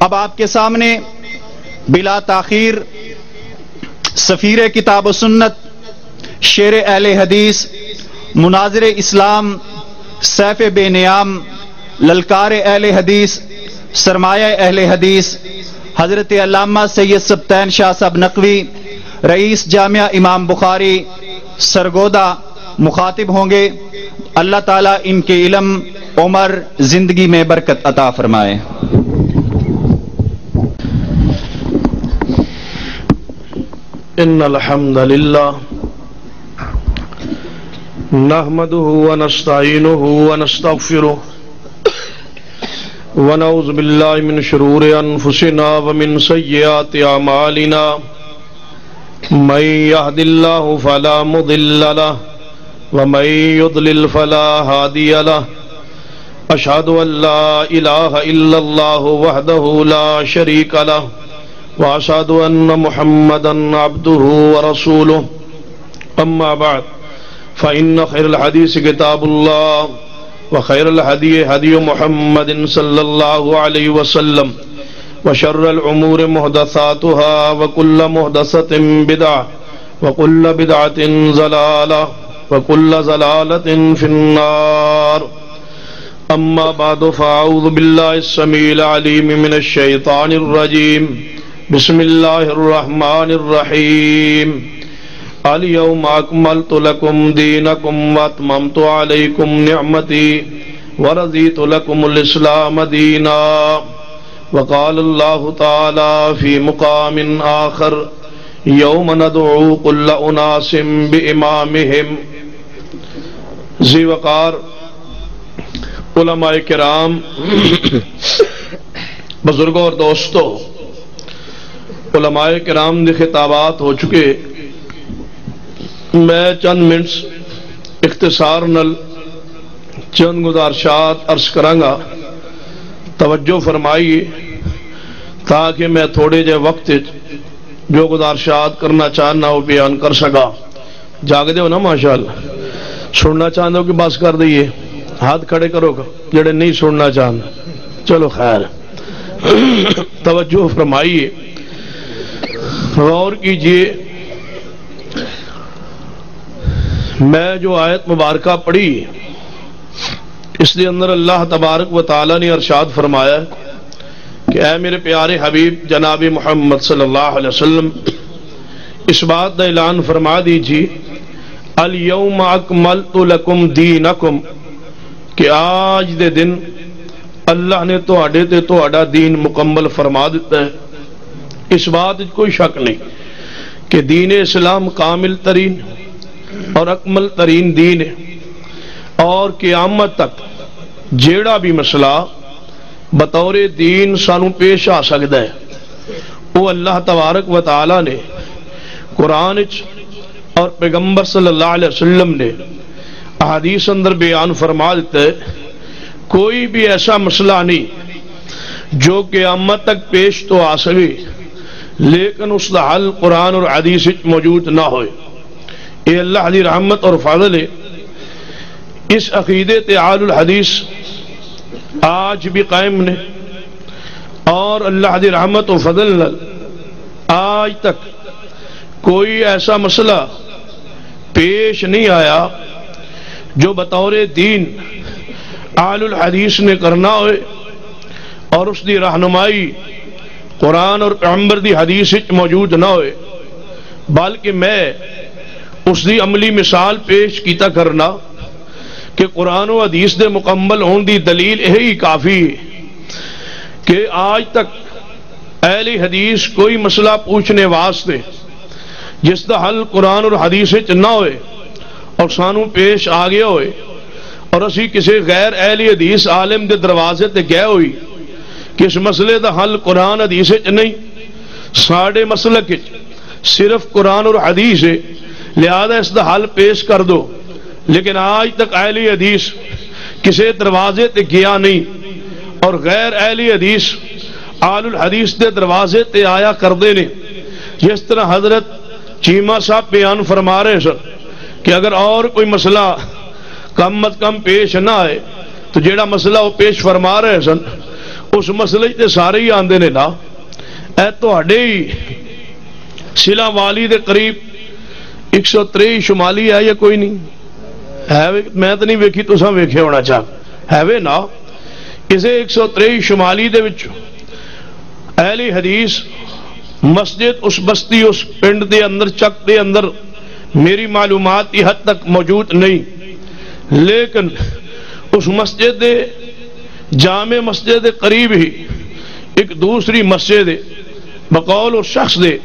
اب آپ کے سامنے بلا تاخیر سفیر کتاب و سنت شیر اہل حدیث، مناظر اسلام، سیف بے نیام، للکار اہل حدیث، سرمایہ اہل حدیث، حضرت علامہ سید سبتین شاہ صاحب نقوی، رئیس جامعہ امام بخاری سرگودا مخاطب ہوں گے۔ اللہ تعالیٰ ان کے علم، عمر، زندگی میں برکت عطا فرمائے۔ ان الحمد لله نحمده ونستعينه ونستغفره ونعوذ بالله من شرور انفسنا ومن سيئات اعمالنا من يهد الله فلا مضل له ومن يضلل فلا هادي له اشهد ان لا اله الا الله وحده لا شريك له وأشهد أن محمدا عبده ورسوله. أما بعد، فإن خير الحديث كتاب الله، وخير الهدي هدي محمد صلى الله عليه وسلم، وشر الأمور محدثاتها، وكل محدثة بدعة، وكل بدعة زلالة، وكل زلالة في النار. أما بعد، فأعوذ بالله السميع العليم من الشيطان الرجيم. بسم الله الرحمن الرحيم اليوم أكملت لكم دينكم واتممت عليكم نعمتي ورضيت لكم الإسلام دينا وقال الله تعالى في مقام آخر يوم ندعو كل أناس بإمامهم زی وقار علماء کرام بزرگوں اور دوستوں علماء کرام نے خطابات ہو چکے۔ میں چند منٹس اختصار نل چند گزارشات عرض کرانگا۔ توجہ فرمائیے تاکہ میں تھوڑے جے وقت جو گزارشات کرنا چاہنا وہ بیان کر سکا۔ جاگ دے ہو نا ماشاءاللہ۔ سننا چاہتے ہو کہ بس کر دئیے ہاتھ کھڑے کرو گا، جڑے نہیں سننا چاہنا چلو خیر۔ توجہ فرمائیے۔ غور کیجیے۔ میں جو آیت مبارکہ پڑھی، اس لیے اندر اللہ تبارک و تعالی نے ارشاد فرمایا کہ اے میرے پیارے حبیب جناب محمد صلی اللہ علیہ وسلم، اس بات کا اعلان فرما دیجیے اليوم اکملت لکم دینکم، کہ آج دے دن اللہ نے تو تے تو دین مکمل فرما دیتا ہے۔ اس بات کوئی شک نہیں کہ دین اسلام کامل ترین اور اکمل ترین دین ہے اور قیامت تک جیڑا بھی مسئلہ بطور دین سانو پیش آ سکتا ہے، وہ اللہ تبارک و تعالی نے قرآن اور پیغمبر صلی اللہ علیہ وسلم نے احادیث اندر بیان فرما دیتا ہے، کوئی بھی ایسا مسئلہ نہیں جو قیامت تک پیش تو آ سکے۔ لیکن اس کا حل قرآن اور حدیث موجود نہ ہوئے۔ اے اللہ علی رحمت اور فضل ہے۔ اس عقیدے تعال الحدیث آج بھی قائم نے۔ اور اللہ علی رحمت و فضل آج تک کوئی ایسا مسئلہ پیش نہیں آیا جو بطور دین آل الحدیث نے کرنا ہوئے اور اس کی رہنمائی قرآن اور پیغمبر دی حدیث موجود نہ ہوئے، بلکہ میں اس دی عملی مثال پیش کیتا کرنا کہ قرآن و حدیث دے مکمل ہون دی دلیل یہی کافی کہ آج تک اہل حدیث کوئی مسئلہ پوچھنے واسطے جس دا حل قرآن اور حدیث نہ ہوئے اور سانو پیش آ گیا ہوئے اور اسی کسی غیر اہل حدیث عالم دے دروازے تے گئے ہوئی کہ اس مسئلے دا حل قرآن حدیث نہیں؟ ساڑھے مسئلہ صرف قرآن اور حدیث ہے۔ لہذا اس دا حل پیش کر دو۔ لیکن آج تک اہل حدیث کسی دروازے تے گیا نہیں۔ اور غیر اہل حدیث آل الحدیث دے دروازے تے آیا کردے نے۔ جس طرح حضرت چیمہ صاحب بیان فرما رہے سر کہ اگر اور کوئی مسئلہ کم از کم پیش نہ آئے، تو جیڑا مسئلہ وہ پیش فرما رہے سن اس مسئلے تے سارے ہی آندے نے نا، اے تہاڈے ہی سلا والی دے قریب 130 شمالی ہے یا کوئی نہیں؟ ہے میں تو نہیں ویکھی، تساں ویکھے ہونا چاہ۔ ہے وے نا، اسے 130 شمالی دے وچ اہلی حدیث مسجد اس بستی، اس پنڈ دے اندر، چک دے اندر میری معلومات ہی حد تک موجود نہیں۔ لیکن اس مسجد دے جامع مسجد قریب ہی، ایک دوسری مسجد بقول اور شخص دے،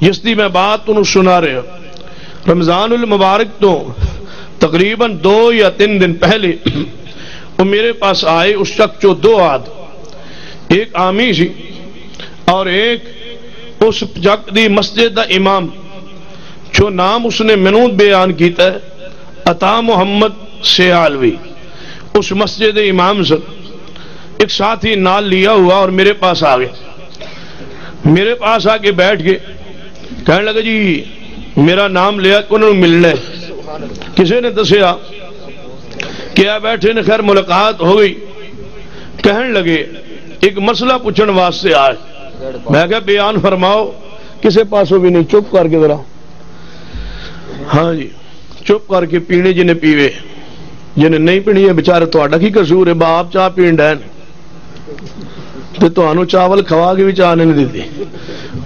جس دی میں بات انہوں سنا رہا رمضان المبارک تو تقریباً دو یا تین دن پہلے وہ میرے پاس آئے، اس شخص جو دو آد ایک آمی سی اور ایک اس جگ دی مسجد دا امام، جو نام اس نے منو بیان کیتا ہے، عطا محمد سیالوی۔ اس مسجد امام سن۔ ایک ساتھی نال لیا ہوا اور میرے پاس آ گئے۔ میرے پاس آ کے بیٹھ گئے۔ کہنے لگا جی میرا نام لیا کہ انہوں ملنا ہے۔ کسی نے دسیا کیا بیٹھے نے خیر ملاقات ہو گئی۔ کہن لگے، ایک مسئلہ پوچھن واسطے آئے۔ میں کہا، بیان فرماؤ، کسے پاسوں بھی نہیں، چپ کر کے ذرا۔ ہاں جی چپ کر کے پینے جنہیں پیوے، جنہیں نہیں پینی ہے بچارے تو کی قصور ہے؟ باپ چاہ پین ڈین تو تمہوں چاول کھوا کے بھی چاہ نہیں دیتی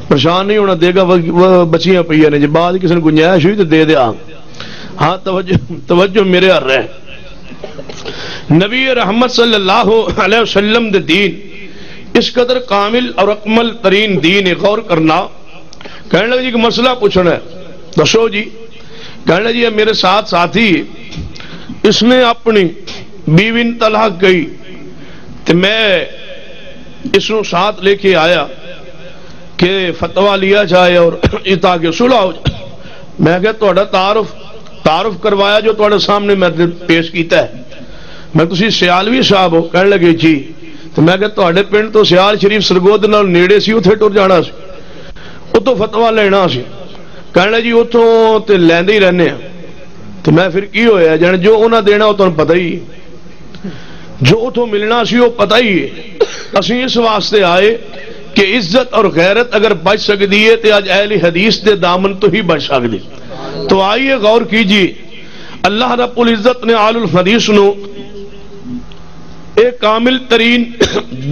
پریشان نہیں ہونا دے گا وہ بچیاں پہ نے جی بعد کسی نے گنجائش ہوئی تو دے دیا ہاں توجہ توجہ میرے ہر رہے نبی رحمت صلی اللہ علیہ وسلم دے دین اس قدر کامل اور اکمل ترین دین غور کرنا کہنے لگا جی کہ مسئلہ پوچھنا ہے دسو جی کہنے لگا جی میرے ساتھ ساتھی اس نے اپنی بیوی طلاق گئی تو میں اس نو ساتھ لے کے آیا کہ فتوا لیا جائے اور تاکہ صلح ہو جائے۔ میں کہ تھوڑا تعارف تعارف کروایا جو تھوڑے سامنے میں پیش کیتا ہے۔ میں تسی سیالوی صاحب ہو کہنے لگے جی تو میں کہ تھوڑے پنڈ تو سیال شریف سرگود نال نیڑے سی اتنے ٹر جانا سی۔ اتوں فتوا لینا سی۔ کہنے جی اتوں تے لیندے ہی رہنے ہیں تو میں پھر کی ہویا؟ جان جو انہاں دینا وہ تمہیں پتہ ہی۔ جو اتوں ملنا سی وہ پتہ ہی ہے۔ اسی اس واسطے آئے کہ عزت اور غیرت اگر بچ سکتی ہے تو اج اہل حدیث دے دامن تو ہی بچ سکتی تو آئیے غور کیجیے۔ اللہ رب العزت نے آل الحدیث نو ایک کامل ترین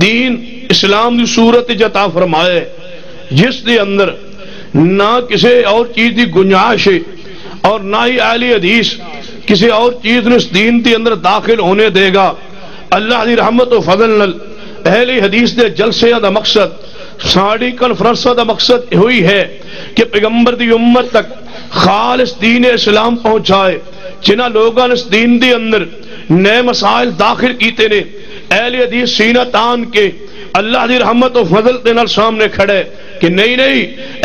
دین اسلام کی صورت جتا فرمائے جس دے اندر نہ کسی اور چیز کی گنجائش ہے اور نہ ہی اہل حدیث کسی اور چیز نے اس دین کے اندر داخل ہونے دے گا۔ اللہ دی رحمت و فضل نل اہل حدیث دے جلسے دا مقصد، ساڑی کنفرنس دا مقصد ہوئی ہے کہ پیغمبر دی امت تک خالص دین اسلام پہنچائے، جنہ لوگوں نے اس دین دے اندر نئے مسائل داخل کیتے نے۔ اہل حدیث سینہ تان کے اللہ دی رحمت و فضل دے نال سامنے کھڑے کہ نہیں نہیں،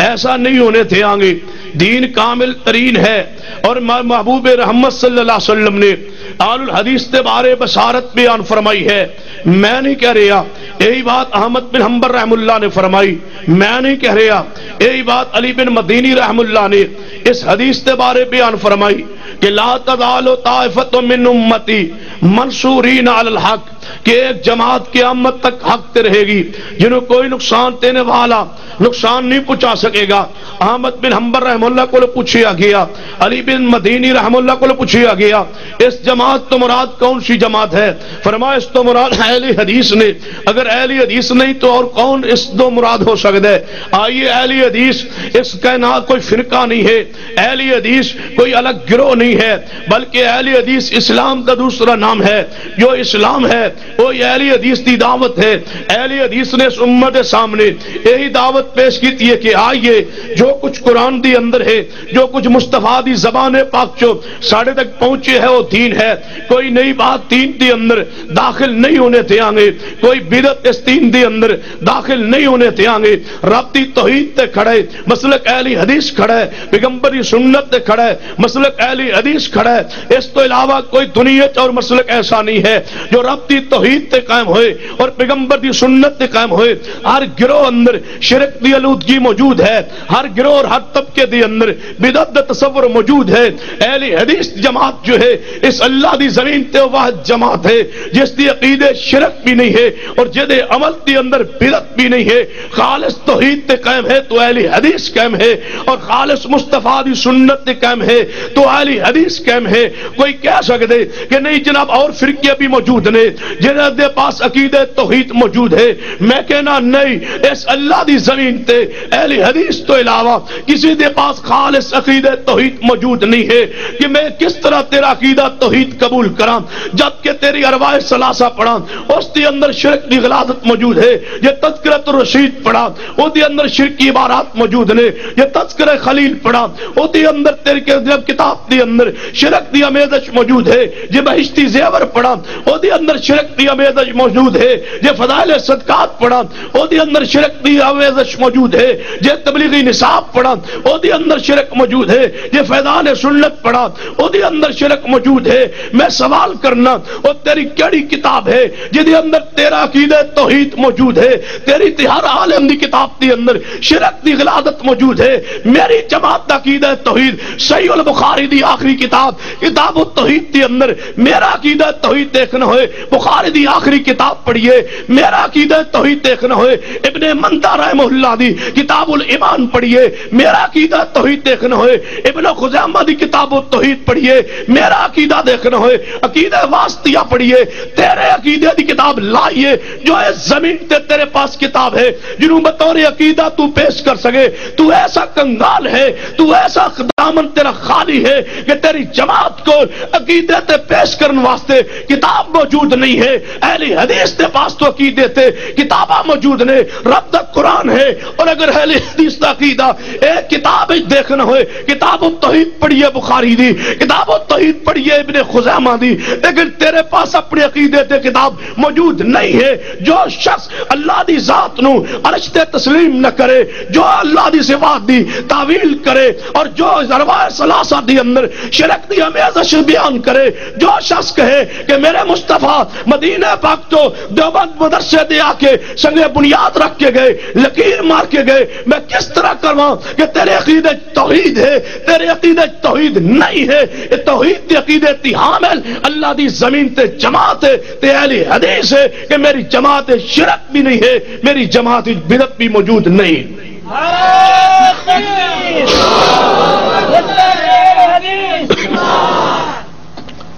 ایسا نہیں ہونے تھے آنگے۔ دین کامل ترین ہے۔ اور محبوب رحمت صلی اللہ علیہ وسلم نے آل الحدیث کے بارے بسارت بیان فرمائی ہے۔ میں نہیں کہہ رہا، یہی بات احمد بن حنبر رحم اللہ نے فرمائی۔ میں نہیں کہہ رہا، یہی بات علی بن مدینی رحم اللہ نے اس حدیث کے بارے بیان فرمائی کہ لا تزال طائفت من امتی منصورین علی الحق۔ کہ ایک جماعت قیامت تک حق تے رہے گی، جنہوں کوئی نقصان دینے والا نقصان نہیں پہنچا سکے گا۔ احمد بن حنبر رحم اللہ کو پوچھیا گیا، علی بن مدینی رحم اللہ کو پوچھیا گیا، اس جماعت تو مراد کون سی جماعت ہے؟ فرمایا، اس تو مراد اہل حدیث نے۔ اگر اہل حدیث نہیں تو اور کون اس دو مراد ہو سکتا ہے؟ آئیے اہل حدیث، اس کائنات کوئی فرقہ نہیں ہے۔ اہل حدیث کوئی الگ گروہ نہیں ہے، بلکہ اہل حدیث اسلام کا دوسرا نام ہے۔ جو اسلام ہے وہ اہل حدیث کی دعوت ہے۔ اہل حدیث نے اس امت کے سامنے یہی دعوت پیش کی ہے کہ آئیے، جو کچھ قرآن دی اندر ہے، جو کچھ مصطفیٰ دی زبان پاک جو ساڑھے تک پہنچے ہے، وہ دین ہے۔ کوئی نئی بات دین دی اندر داخل نہیں ہونے تھے آنگے کوئی بدت اس دین دی اندر داخل نہیں ہونے تھے آنگے رابطی توحید تے کھڑے مسلک اہلی حدیث کھڑا ہے پیغمبری سنت تے کھڑا ہے، مسلک اہلی حدیث کھڑا ہے۔ اس تو علاوہ کوئی دنیا اور مسلک ایسا نہیں ہے جو رابطی توحید تے قائم ہوئے اور پیغمبر دی سنت تے قائم ہوئے، ہر گروہ اندر شرک دی علودگی موجود ہے، ہر گروہ اور ہر طبقے دی اندر بدعت دا تصور موجود ہے۔ اہل حدیث جماعت جو ہے، اس اللہ دی زمین تے واحد جماعت ہے، جس دی عقیدے شرک بھی نہیں ہے اور جدے عمل دی اندر بدعت بھی نہیں ہے۔ خالص توحید تے قائم ہے تو اہل حدیث قائم ہے اور خالص مصطفیٰ دی سنت تے قائم ہے تو اہل حدیث قائم ہے۔ کوئی کہہ سکتے کہ نہیں جناب اور فرقے بھی موجود نے جنہاں دے پاس عقیدہ توحید موجود ہے، میں کہنا نہیں، اس اللہ دی زمین تے، اہل حدیث تو علاوہ کسی دے پاس خالص عقیدہ توحید موجود نہیں ہے کہ میں کس طرح تیرا عقیدہ توحید قبول کرام جبکہ تیری ارواح سلاسہ پڑھا اس دی اندر شرک دی غلادت موجود ہے، یہ تذکرت رشید پڑھا وہ دی اندر شرک کی عبارات موجود نے، یہ تذکر خلیل پڑھا وہ دی اندر تیرے جب کتاب دی اندر شرک دی امیدش موجود ہے، یہ بہشتی زیور پڑھا وہ دی اندر شرک شرک دی امیدش موجود ہے، یہ فضائل صدقات پڑھا وہ دی اندر شرک دی امیدش موجود ہے، یہ تبلیغی نصاب پڑھا وہ دی اندر شرک موجود ہے، یہ فیضان سنت پڑھا وہ دی اندر شرک موجود ہے، میں سوال کرنا وہ تیری کیڑی کتاب ہے جدی اندر تیرا عقید توحید موجود ہے، تیری تہار عالم دی کتاب دی اندر شرک دی غلادت موجود ہے، میری جماعت دا عقید توحید، صحیح البخاری دی آخری کتاب کتاب التوحید دی اندر، میرا عقید توحید دیکھنا ہوئے، بخاری بخاری دی آخری کتاب پڑھیے۔ میرا عقید توحید دیکھنا ہوئے۔ ابن مندہ رحمہ اللہ دی کتاب الایمان پڑھیے۔ میرا عقیدہ توحید دیکھنا ہوئے۔ ابن خزامہ دی کتاب التوحید پڑھیے۔ میرا عقیدہ دیکھنا ہوئے۔ عقیدہ واسطیہ پڑھیے۔ تیرے عقیدہ دی کتاب لائیے۔ جو ہے زمین تے تیرے پاس کتاب ہے۔ جنہوں بطور عقیدہ تو پیش کر سکے۔ تو ایسا کنگال ہے۔ تو ایسا خدامن تیرا خالی ہے کہ تیری جماعت کو عقیدہ تے پیش کرن واسطے کتاب موجود نہیں ہے اہل حدیث تے پاس تو عقیدے تے کتابہ موجود نے، رب تک قرآن ہے، اور اگر اہل حدیث تا عقیدہ ایک کتاب دیکھنا ہوئے، کتاب التوحید پڑھیے بخاری دی، کتاب التوحید پڑھیے ابن خزامہ دی، لیکن تیرے پاس اپنے عقیدے تے کتاب موجود نہیں ہے، جو شخص اللہ دی ذات نو عرشتے تسلیم نہ کرے، جو اللہ دی صفات دی تعویل کرے، اور جو ارواح سلاسہ دی اندر شرک دی امیزش بیان کرے، جو شخص کہے کہ میرے مصطفیٰ مدینہ پاک تو دیوبند مدرسے دے آکے سنگے بنیاد رکھ کے گئے لکیر مار کے گئے، میں کس طرح کرواں کہ تیرے عقیدے توحید ہے، تیرے عقیدے توحید نہیں ہے، یہ توحید دی عقیدے تی حامل، اللہ دی زمین تے جماعت ہے، تے اہل حدیث ہے کہ میری جماعت شرک بھی نہیں ہے، میری جماعت بدت بھی موجود نہیں۔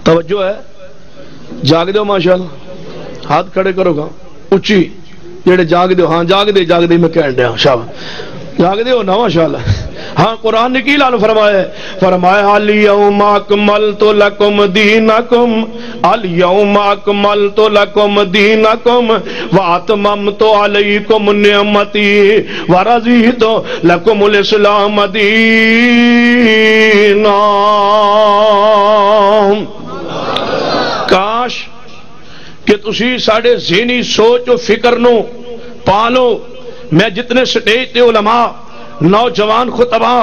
توجہ ہے۔ جاگ دو ماشاء اللہ ہاتھ کھڑے کرو گا اچھی جڑے جاگ دو ہاں جاگ دے جاگ دے میں کہن دیا شاہ جاگ دے ہو نا ماشاء اللہ ہاں قرآن نے کی لال فرمایا فرمایا الیوم اکملت لکم دینکم الیوم اکملت لکم دینکم واتممت علیکم نعمتی ورزیت لکم الاسلام دینا کاش کہ تسی ساڑے ذہنی سوچ و فکر نو پالو۔ میں جتنے سٹیج تے علماء، نوجوان خطبہ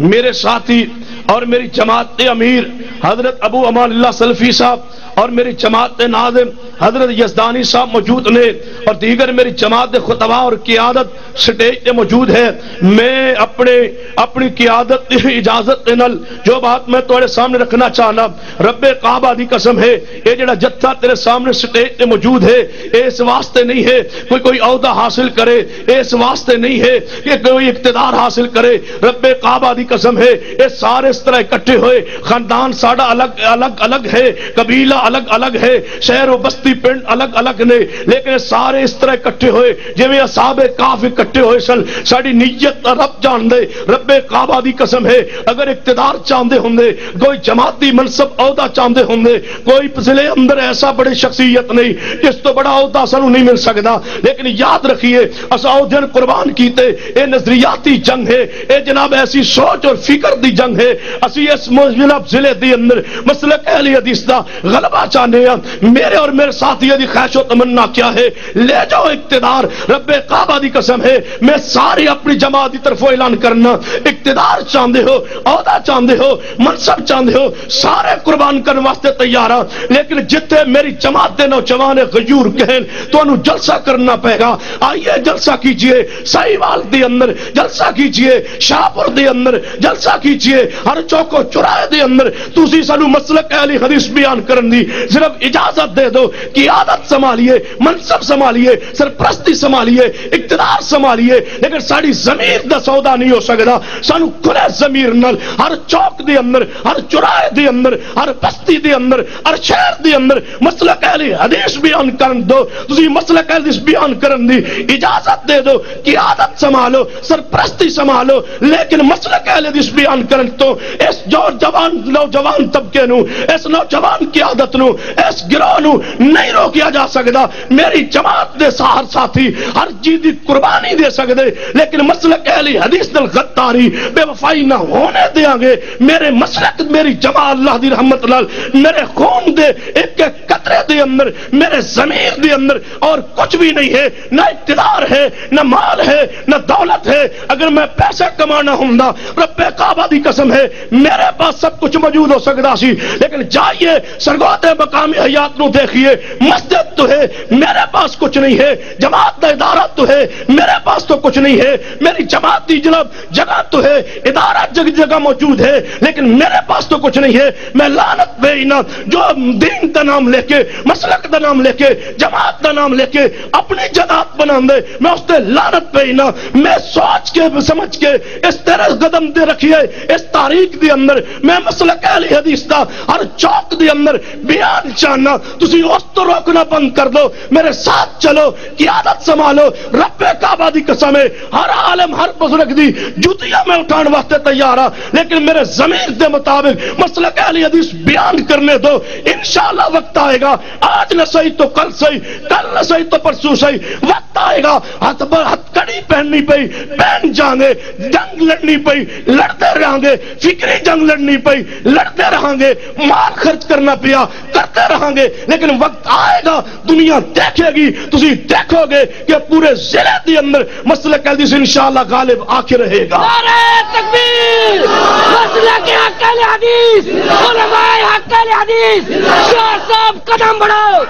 میرے ساتھی اور میری جماعت امیر حضرت ابو امان اللہ سلفی صاحب اور میری جماعت ناظم حضرت یزدانی صاحب موجود نے اور دیگر میری جماعت خطبہ اور قیادت سٹیج پہ موجود ہے۔ میں اپنے اپنی قیادت اجازت نل جو بات میں تھوڑے سامنے رکھنا چاہنا، رب کعبہ دی قسم ہے، یہ جڑا جتھا تیرے سامنے سٹیج پہ موجود ہے، اس واسطے نہیں ہے کوئی کوئی عہدہ حاصل کرے، اس واسطے نہیں ہے کہ کوئی اقتدار حاصل کرے۔ رب کعبہ دی قسم ہے، یہ سارے اس طرح اکٹھے ہوئے، خاندان ساڑا الگ الگ الگ ہے، قبیلہ الگ الگ ہے، شہر و بستی، پنڈ الگ الگ نے۔ لیکن سارے اس طرح اکٹھے ہوئے جی اصحاب کاف اکٹھے ہوئے سن ساری نیت رب جان دے رب کعبہ دی قسم ہے۔ اگر اقتدار چاہتے ہوں کوئی جماعتی منصب عہدہ چاہتے ہوں کوئی ضلع اندر ایسا بڑی شخصیت نہیں، جس تو بڑا عہدہ سانو نہیں مل سکتا لیکن یاد رکھیے اصا دن قربان کیتے، اے نظریاتی جنگ ہے، اے جناب ایسی سوچ اور فکر دی جنگ ہے۔ اسی اس جناب ضلع دی اندر، مسلک اہل حدیث دا غلبہ غلبہ چاہنے ہیں میرے اور میرے ساتھی دی خواہش و تمنا کیا ہے؟ لے جاؤ اقتدار۔ رب کعبہ دی قسم ہے، میں ساری اپنی جماعت دی طرف اعلان کرنا۔ اقتدار چاہتے ہو، عہدہ چاہتے ہو، منصب چاہتے ہو، سارے قربان کرنے واسطے تیار ہاں۔ لیکن جتنے میری جماعت دے نوجوان غیور کہن تو انہوں جلسہ کرنا پے گا۔ آئیے جلسہ کیجیے سائیوال دی اندر جلسہ کیجیے، شاہپور دی اندر جلسہ کیجیے۔ ہر چوکو چرائے دے اندر۔ تسی سانو مسلک اہلی حدیث بیان کرن دی۔ صرف اجازت دے دو کہ عادت سنبھالیے، منصب سنبھالیے، سرپرستی سنبھالیے، اقتدار سنبھالیے، لیکن ساری زمین دا سودا نہیں ہو سکتا۔ سانو کھلے زمین نال، ہر چوک دے اندر، ہر چرائے دے اندر، ہر بستی دے اندر، ہر شہر دے اندر مسلک اہلی حدیث بیان کرن دو۔ تسی مسلک اہلی حدیث بیان کرن دی اجازت دے دو کہ عادت سنبھالو، سرپرستی سنبھالو، لیکن مسلک اہل حدیث بیان کرن تو اس جو جوان، نوجوان طبقے نو، اس نوجوان کی عادت نو، اس گروہ نو نہیں روکیا جا سکتا میری جماعت دے سہر ساتھی ہر چیز دی قربانی دے سکتے لیکن مسلک اہل حدیث دل غداری، بے وفائی نہ ہونے دیاں گے۔ میرے مسلک، میری جماعت اللہ دی رحمت لال میرے خون دے ایک ایک قطرے دے اندر، میرے زمین دے اندر، اور کچھ بھی نہیں ہے، نہ اقتدار ہے، نہ مال ہے، نہ دولت ہے۔ اگر میں پیسے کمانا ہوں رب کعبہ دی قسم ہے، میرے پاس سب کچھ موجود ہو سکتا سی۔ لیکن جائیے، سرگوت مقامی حیات نو دیکھیے۔ مسجد تو ہے، میرے پاس کچھ نہیں ہے۔ جماعت دا ادارہ تو ہے، میرے پاس تو کچھ نہیں ہے۔ میری جماعت دی جناب جگہ تو ہے، ادارہ جگ جگہ موجود ہے، لیکن میرے پاس تو کچھ نہیں ہے۔ میں لانت بے اینا جو دین دا نام لے کے، مسلک دا نام لے کے، جماعت دا نام لے کے اپنی جدات بنا دے، میں اس تے لانت پہ اینا میں سوچ کے، سمجھ کے اس تیرے قدم دے رکھیے اس تاریخ دے اندر، میں مسلک اہل حدیث دا ہر چوک دے اندر بیان چاہنا تسی اس تو روکنا بند کر دو، میرے ساتھ چلو، قیادت سنبھالو، رب کعبہ دی قسم ہے، ہر عالم، ہر بزرگ دی جوتیاں میں اٹھان واسطے تیار ہاں لیکن میرے زمین دے مطابق مسلک اہل حدیث بیان کرنے دو، انشاءاللہ وقت آئے گا، آج نہ صحیح تو کل صحیح، کل نہ صحیح تو پرسوں صحیح، وقت آئے گا ہاتھ پر ہتھ کڑی پہننی پئی پہن جائیں گے جنگ لڑنی پئی، لڑتے رہیں گے، فکری جنگ لڑنی پئی، لڑتے رہیں گے، مال خرچ کرنا پیا کرتے رہیں گے لیکن وقت آئے گا دنیا دیکھے گی۔ تسی دیکھو گے کہ پورے ضلع دی اندر مسئلہ قیدی سے انشاءاللہ غالب آکے رہے گا۔ نعرہ تکبیر! مسئلہ کے حق اہل حدیث! علماء حق اہل حدیث! شاہ صاحب قدم بڑھاؤ!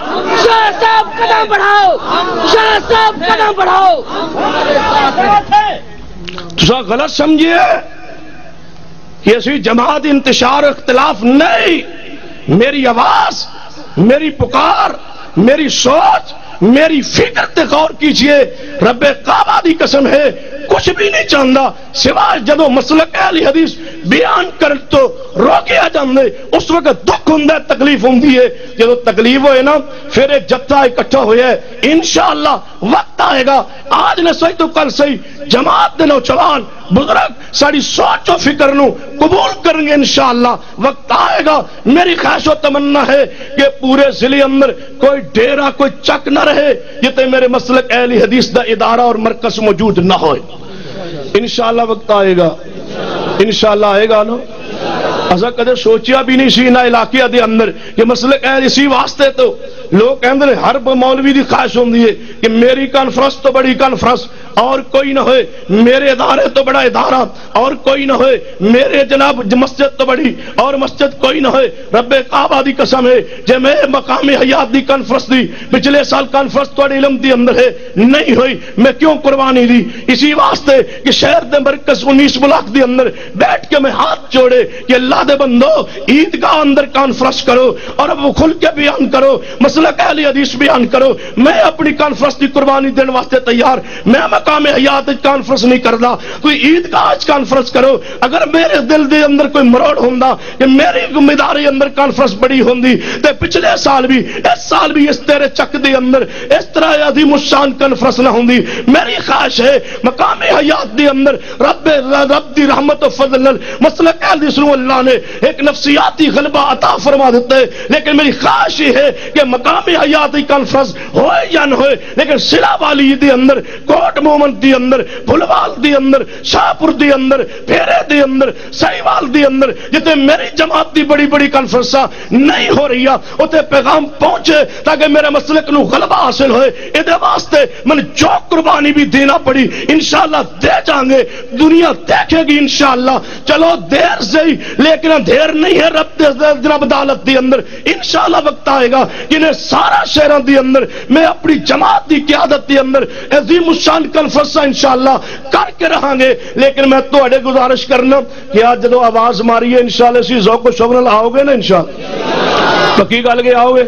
شاہ صاحب قدم بڑھاؤ! شاہ صاحب قدم بڑھاؤ! تسا غلط سمجھیے۔ کہ اسی جماعت انتشار اختلاف نہیں۔ میری آواز میری پکار میری سوچ میری فکر تے غور کیجیے، رب کعبہ دی قسم ہے، کچھ بھی نہیں چاہتا سوائے جدو مسلک اہل حدیث بیان کر تو روکیا جاندے، اس وقت دکھ ہوں تکلیف ہوں ہے۔ جدو تکلیف ہوئے نا، پھر ایک جتہ اکٹھا ہویا ہے۔ انشاءاللہ وقت آئے گا۔ آج نے صحیح تو کل صحیح۔ جماعت دے نوجوان، بزرگ ساری سوچ و فکر نو قبول کریں گے انشاءاللہ۔ وقت آئے گا۔ میری خواہش و تمنا ہے کہ پورے ضلع اندر کوئی ڈیرا کوئی چک نہ رہے یہ تو میرے مسلک اہل حدیث دا ادارہ اور مرکز موجود نہ ہوئے۔ انشاءاللہ وقت آئے گا۔ انشاءاللہ آئے گا لو ایسا کدے سوچیا بھی نہیں سی نہ علاقے دے اندر یہ مسئلہ اہل اسی واسطے تو لوگ کہندے ہر مولوی دی خواہش ہوندی ہے کہ میری کانفرنس تو بڑی کانفرنس اور کوئی نہ ہوئے میرے ادارے تو بڑا ادارہ، اور کوئی نہ ہوئے میرے جناب مسجد تو بڑی، اور مسجد کوئی نہ ہوئے۔ رب کعبہ دی قسم ہے، جے میں مقامی حیات دی کانفرنس دی، پچھلے سال کانفرنس تو علم دی اندر ہے، نہیں ہوئی۔ میں کیوں قربانی دی؟ اسی واسطے کہ شہر دے مرکز انیس بلاک دی اندر بیٹھ کے میں ہاتھ جوڑے کہ اللہ دے بندو عید کا اندر کانفرنس کرو اور اب وہ کھل کے بیان کرو مسئلہ اہل حدیث بیان کرو۔ میں اپنی کانفرنس دی قربانی دینے واسطے تیار، میں مقام حیات کانفرنس نہیں کردا۔ کوئی عید کا آج کانفرنس کرو، اگر میرے دل دے اندر کوئی مروڑ ہوندا کہ میری ذمہ داری اندر کانفرنس بڑی ہوندی، تے پچھلے سال بھی، اس سال بھی اس تیرے چک دے اندر اس طرح عظیم الشان کانفرنس نہ ہوندی۔ میری خواہش ہے، مقام حیات دے اندر رب رب دی رحمت و فضل مسئلہ اہل حدیث نو اللہ نے ایک نفسیاتی غلبہ عطا فرما دیتا ہے۔ لیکن میری خواہش یہ ہے کہ مقامی حیاتی کانفرنس ہوئے یا نہ ہوئے، لیکن سلا والی دی اندر، کوٹ مومنٹ دی اندر، بھلوال دی اندر، شاہپور دی اندر، پھیرے دی اندر، سہیوال دی اندر جتے میری جماعت دی بڑی بڑی کانفرنساں نہیں ہو رہی اتنے پیغام پہنچے تاکہ میرے مسلک نو غلبہ حاصل ہوئے۔ یہ واسطے من جو قربانی بھی دینا پڑی، انشاءاللہ دے جائیں گے، دنیا دیکھے گی انشاءاللہ۔ چلو دیر سے ہی لیکن دیر نہیں ہے رب جناب عدالت دی اندر۔ انشاءاللہ وقت آئے گا کہ انہیں سارا شہران دی اندر، میں اپنی جماعت دی قیادت دی اندر عظیم الشان کنفرسا انشاءاللہ کر کے رہاں گے۔ لیکن میں تو اڑے گزارش کرنا کہ آج جدو آواز ماری ہے، انشاءاللہ اسی ذوق و شغل لاؤ گے نا انشاءاللہ۔ پکی گل کے آؤ گے؟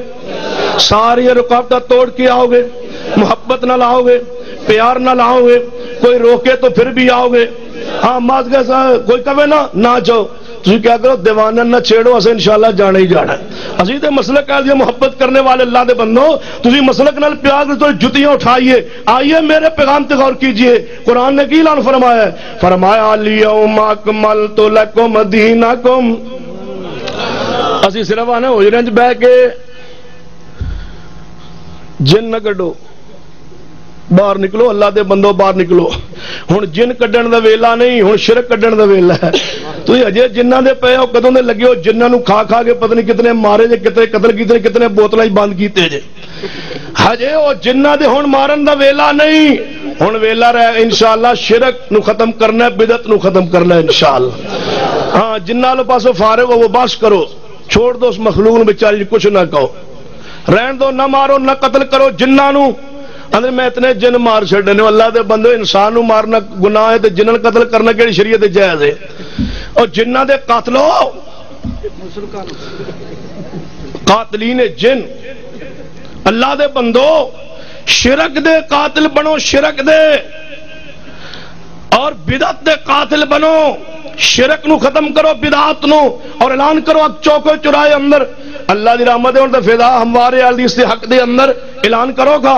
ساری رکاوٹ توڑ کے آؤ گے، محبت نہ لاؤ گے، پیار نہ لاؤ گے۔ کوئی روکے تو پھر بھی آؤ گے۔ ہاں ماس کوئی کہے نا، نہ جاؤ۔ تھی کیا کرو دیوانہ نہ چھیڑو، اسے انشاءاللہ جانا ہی جانا ہے۔ اسی تے مسلک کہہ دیا، محبت کرنے والے اللہ دے بندو۔ تھی مسلک نال پیار تو جتیاں اٹھائیے۔ آئیے میرے پیغام تے غور کیجیے۔ قرآن نے کی اعلان فرمایا ہے؟ فرمایا لیوم اکملت لکم دینکم. اسی صرف آنے حجریں بہ کے جن نہ کڈو۔ باہر نکلو، اللہ دے بندو باہر نکلو۔ ہوں جن کڈن دا ویلا نہیں ہوں شرک کڈن دا ویلا ہے۔ تھی اجے جنہ دے پے ہو، کدوں دے لگے ہو جنہ نو کھا کھا کے پتہ نہیں کتنے مارے جے، کتنے قتل کیتے کتنے بوتلاں بند کیتے جے۔ ہجے او جنہ دے ہن مارن دا ویلا نہیں، ہن ویلا رہ انشاءاللہ شرک نو ختم کرنا ہے، بدعت نو ختم کرنا ہے، انشاءاللہ۔ ہاں جنہ لو پاسو فارغ ہو، وہ بس کرو۔ چھوڑ دو اس مخلوق نو بیچاری جی، کچھ نہ کہو۔ رہن دو، نہ مارو، نہ قتل کرو جنہ نو اندر میں اتنے جن مار چڈے نے، اللہ دے بندے انسان نو مارنا گناہ ہے، تے جنن قتل کرنا کہڑی شریعت جائز ہے۔ اور جنہ دے قاتلو قاتلین جن. اللہ دے بندو، شرک دے قاتل بنو، شرک دے. اور بدعت دے قاتل بنو، شرک نو ختم کرو، بدعت نو. اور اعلان کرو، اب چوکو چرائے اندر. اللہ دی رحمت اور تے فدا ہمارے حدیث دے حق دے اندر. اعلان کرو گا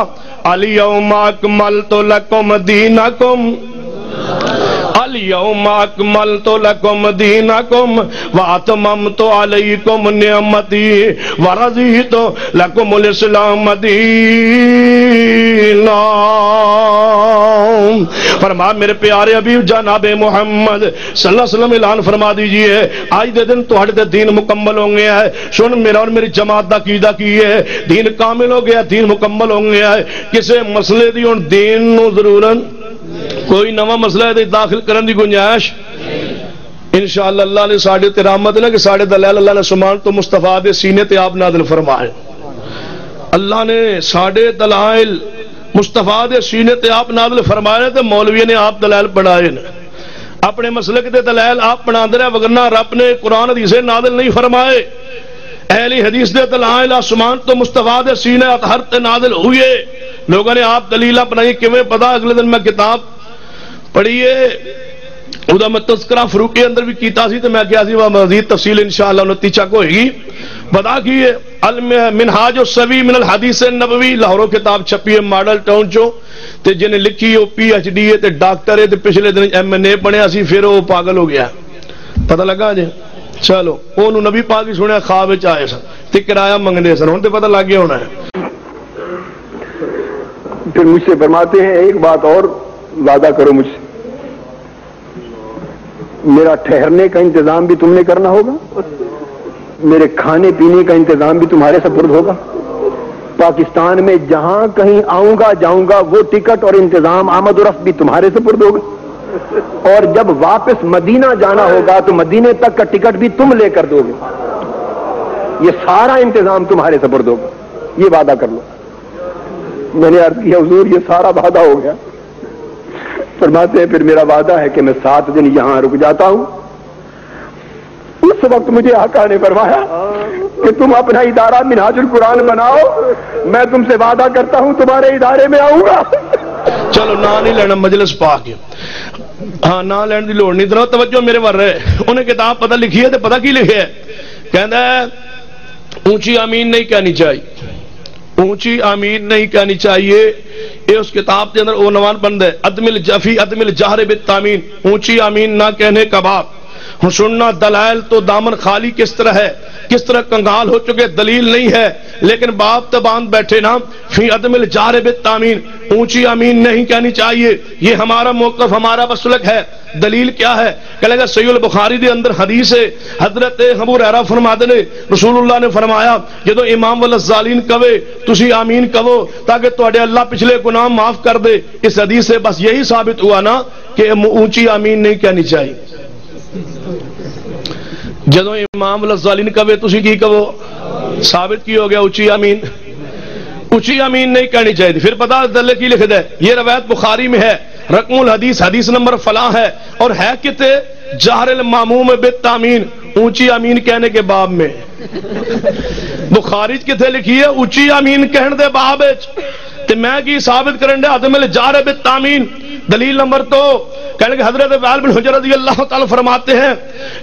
الیوم اکملت لکم دینکم. الیوم اکملت لکم دینکم واتممت علیکم نعمتی ورضیت لکم الاسلام دینا فرما میرے پیارے حبیب جناب محمد صلی اللہ علیہ وسلم اعلان فرما دیجیے، آج دے دن تو دے دین مکمل ہوں گے ہے سن میرا اور میری جماعت دا قیدہ کی ہے۔ دین کامل ہو گیا، دین مکمل ہوں گے ہے کسے مسئلے دی ان دین نو ضرورت کوئی نواں مسئلہ ہے داخل کرن دی گنجائش؟ انشاءاللہ اللہ نے ساڑھے تیرامت نا کہ ساڑھے دلیل اللہ نے سمان تو مصطفیٰ دے سینے تے آپ نادل فرمائے۔ اللہ نے ساڑھے دلائل مستفا دے سینے تے آپ نادل فرمائے تے مولوی نے آپ دلائل پڑھائے نے۔ اپنے مسلک دے دلائل آپ پڑھا دے وگرنا رب نے قرآن حدیث نادل نہیں فرمائے۔ اہلی حدیث دے دلائل آسمان تو مستفا دے سینے اطہر تے نادل ہوئے۔ لوگوں نے آپ دلیل اپنائی کیویں پتا اگلے دن میں کتاب پڑھیے۔ ادا میں تذکرہ فروقی اندر بھی کیتا سی تو میں کیا سی وہ مزید تفصیل انشاءاللہ انتی چک ہوئے گی۔ بتا کیے منہاج و سوی من الحدیث نبوی لاہوروں کتاب چھپی ہے ماڈل ٹاؤن چو تے جن لکھی او پی ایچ ڈی ہے، تے ڈاکٹر ہے، تے پچھلے دن ایم این اے بنیا سی، پھر وہ پاگل ہو گیا۔ پتہ لگا جی؟ چلو وہ نبی پاک ہی سنیا، خواب آئے سن۔ تے کرایہ منگنے سن ہوں تے پتہ لگ گیا ہونا ہے۔ پھر مجھ سے فرماتے ہیں، ایک بات اور۔ وعدہ کرو مجھ سے۔ میرا ٹھہرنے کا انتظام بھی تم نے کرنا ہوگا۔ میرے کھانے پینے کا انتظام بھی تمہارے سپرد ہوگا۔ پاکستان میں جہاں کہیں آؤں گا، جاؤں گا، وہ ٹکٹ اور انتظام آمد و رفت بھی تمہارے سپرد ہوگا۔ اور جب واپس مدینہ جانا ہوگا، تو مدینے تک کا ٹکٹ بھی تم لے کر دو گے۔ یہ سارا انتظام تمہارے سپرد ہوگا۔ یہ وعدہ کر لو۔ میں نے عرض کیا، حضور، یہ سارا وعدہ ہو گیا۔ فرماتے ہیں پھر میرا وعدہ ہے کہ میں سات دن یہاں رک جاتا ہوں۔ اس وقت مجھے آقا نے فرمایا کہ تم اپنا ادارہ مناج القرآن بناؤ میں تم سے وعدہ کرتا ہوں تمہارے ادارے میں آؤں گا۔ چلو نہ نہیں لینا مجلس پا کے ہاں نہ لین کی لوڑ نہیں توجہ میرے ور رہے۔ انہیں کتاب پتہ لکھی ہے تو پتہ کی لکھے ہے؟ کہنا ہے اونچی امین نہیں کہنی چاہیے۔ اونچی آمین نہیں کہنی چاہیے۔ یہ اس کتاب کے اندر عنوان بند ہے۔ عدم الجفی عدم الجہر بالتامین۔ اونچی آمین نہ کہنے کا باپ۔ ہوں سننا دلائل تو دامن خالی کس طرح ہے؟ کس طرح کنگال ہو چکے؟ دلیل نہیں ہے۔ لیکن باپ تبان بیٹھے نا۔ فی عدم الجارب تعمین اونچی امین نہیں کہنی چاہیے۔ یہ ہمارا موقف، ہمارا مسلک ہے۔ دلیل کیا ہے؟ کہے گا سید البخاری دے اندر حدیث ہے۔ حضرت ابو ریرا فرما نے رسول اللہ نے فرمایا، جدو امام والظالین کہے، تسی آمین کہو تاکہ تواڈے اللہ پچھلے گناہ معاف کر دے۔ اس حدیث سے بس یہی ثابت ہوا نا کہ اونچی آمین نہیں کہنی چاہیے۔ جدو امام والظالین کہے، تسی کی کہو؟ ثابت کی ہو گیا، اونچی آمین۔ اونچی امین نہیں کہنی چاہیے۔ پھر پتا دلے کی لکھ دے یہ روایت بخاری میں ہے، رقم الحدیث، حدیث نمبر فلاں ہے۔ اور ہے کتے، جہر الماموم بالتامین اونچی امین کہنے کے باب میں۔ بخاری کتے لکھی ہے، اونچی امین کہنے دے باب تے میں کی ثابت کرن دے عدم الجار بالتامین۔ دلیل نمبر تو کہنے کہ حضرت ویل بن حجر رضی اللہ تعالی فرماتے ہیں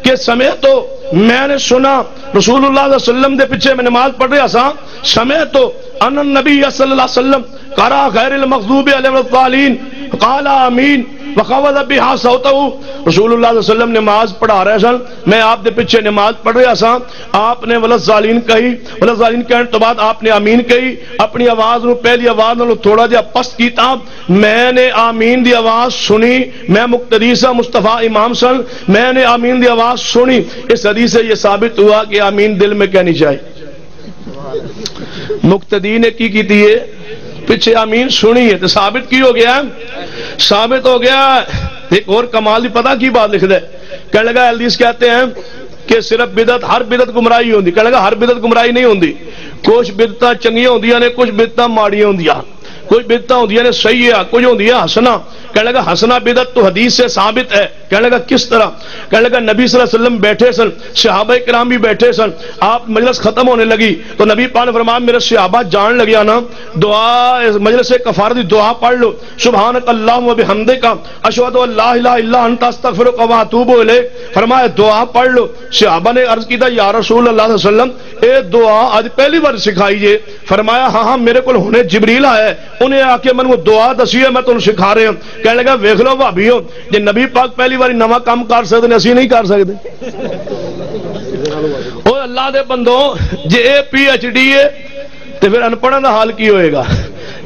کہ سمے تو میں نے سنا، رسول اللہ علیہ وسلم دے پیچھے میں نماز پڑھ رہا سا سمے تو ان النبی صلی اللہ علیہ وسلم کرا غیر المغضوب علیہ الضالین قال آمین۔ امین وقوض بها صوته رسول اللہ علیہ وسلم نماز پڑھا رہے سن۔ میں آپ دے پیچھے نماز پڑھ رہا سا آپ نے ولد ظالین کہی۔ ولد ظالین کہنے تو بعد آپ نے آمین کہی۔ اپنی آواز نو پہلی آواز نو تھوڑا جہا پست کیتا۔ میں نے آمین دی آواز سنی۔ میں مقتدی سا مصطفیٰ امام سن میں نے آمین دی آواز سنی۔ اس حدیث سے یہ ثابت ہوا کہ آمین دل میں کہنی چاہیے۔ مقتدی نے کی کی ہے؟ پیچھے آمین سنی ہے تو ثابت کی ہو گیا؟ ثابت ہو گیا، ایک اور کمال پتا کی بات لکھ دے کہنے لگا الدیس کہتے ہیں کہ صرف بدت ہر بدت گمراہی ہوتی کہنے لگا، ہر بدت گمراہی نہیں ہوتی کچھ بدت چنگیاں ہوندیاں نے، کچھ بدت ماڑیاں ہوندیاں۔ کچھ بدتاں ہوندیاں نے صحیح ہے کچھ ہوندیاں حسنا کہنے لگا حسنا بدت تو حدیث سے ثابت ہے۔ کہنے لگا، کس طرح؟ کہنے لگا، نبی صلی اللہ علیہ وسلم بیٹھے سن، صحابہ کرام بھی بیٹھے سن۔ آپ مجلس ختم ہونے لگی۔ تو نبی پاک نے فرمایا، میرے صحابہ جان لگیا نا، دعا، مجلس کفار دی دعا پڑھ لو۔ سبحانک اللہم و بحمدک، اشہد ان لا الہ الا انت، استغفرک و اتوب الیک۔ فرمایا، دعا پڑھ لو۔ صحابہ نے عرض کیتا، یا رسول اللہ صلی اللہ علیہ وسلم، اے دعا اج پہلی بار سکھائی فرمایا ہاں ہاں میرے کول ہونے جبریل آیا ہے۔ انہیں آ کے میں دعا دسی ہے، میں تمہیں سکھا رہا ہوں کہنے لگا، ویکھ لو بھابی ہو جی نبی پاک پہلی بار نواں کام کر سکتے اسی نہیں کر سکتے وہ اللہ دے بندوں جی اے پی ایچ ڈی ہے تو پھر انپڑھوں کا حال کی ہوئے گا۔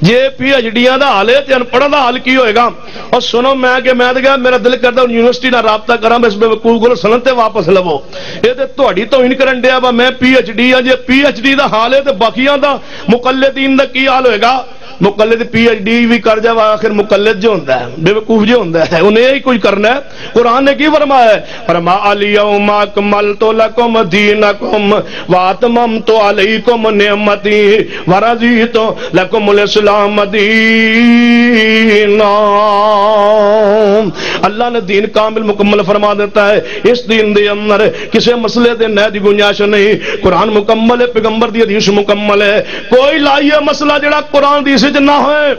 جی پی ایچ ڈی کا حال ہے تو انپڑھوں کا حال کی ہوئے گا۔ اور سنو میں کہ میں گیا میرا دل کرتا ہوں یونیورسٹی نہ رابطہ کرا میں اس میں وقوع کو سنن تے واپس لو یہ تو تھی تو ہی کرن دیا میں پی ایچ ڈی ہاں جی پی ایچ ڈی کا حال ہے تو باقیاں دا مقلدین دا کی حال ہوئے گا؟ مقلد پی ایچ ڈی بھی کر جائے آخر مقلد جو ہوتا ہے، بے وقوف جو ہوتا ہے، انہیں یہی کچھ کرنا ہے۔ قرآن نے کی فرمایا ہے؟ فرما الیوم اکملت لکم دینکم، واتممت علیکم نعمتی، ورضیت لکم الاسلام دینا. اللہ نے دین کامل مکمل فرما دیتا ہے۔ اس دین دے اندر کسی مسئلے دے نئے دی گنجائش نہیں۔ قرآن مکمل ہے، پیغمبر دی حدیث مکمل ہے۔ کوئی لائیے مسئلہ جڑا قرآن دی سج نہ ہوئے۔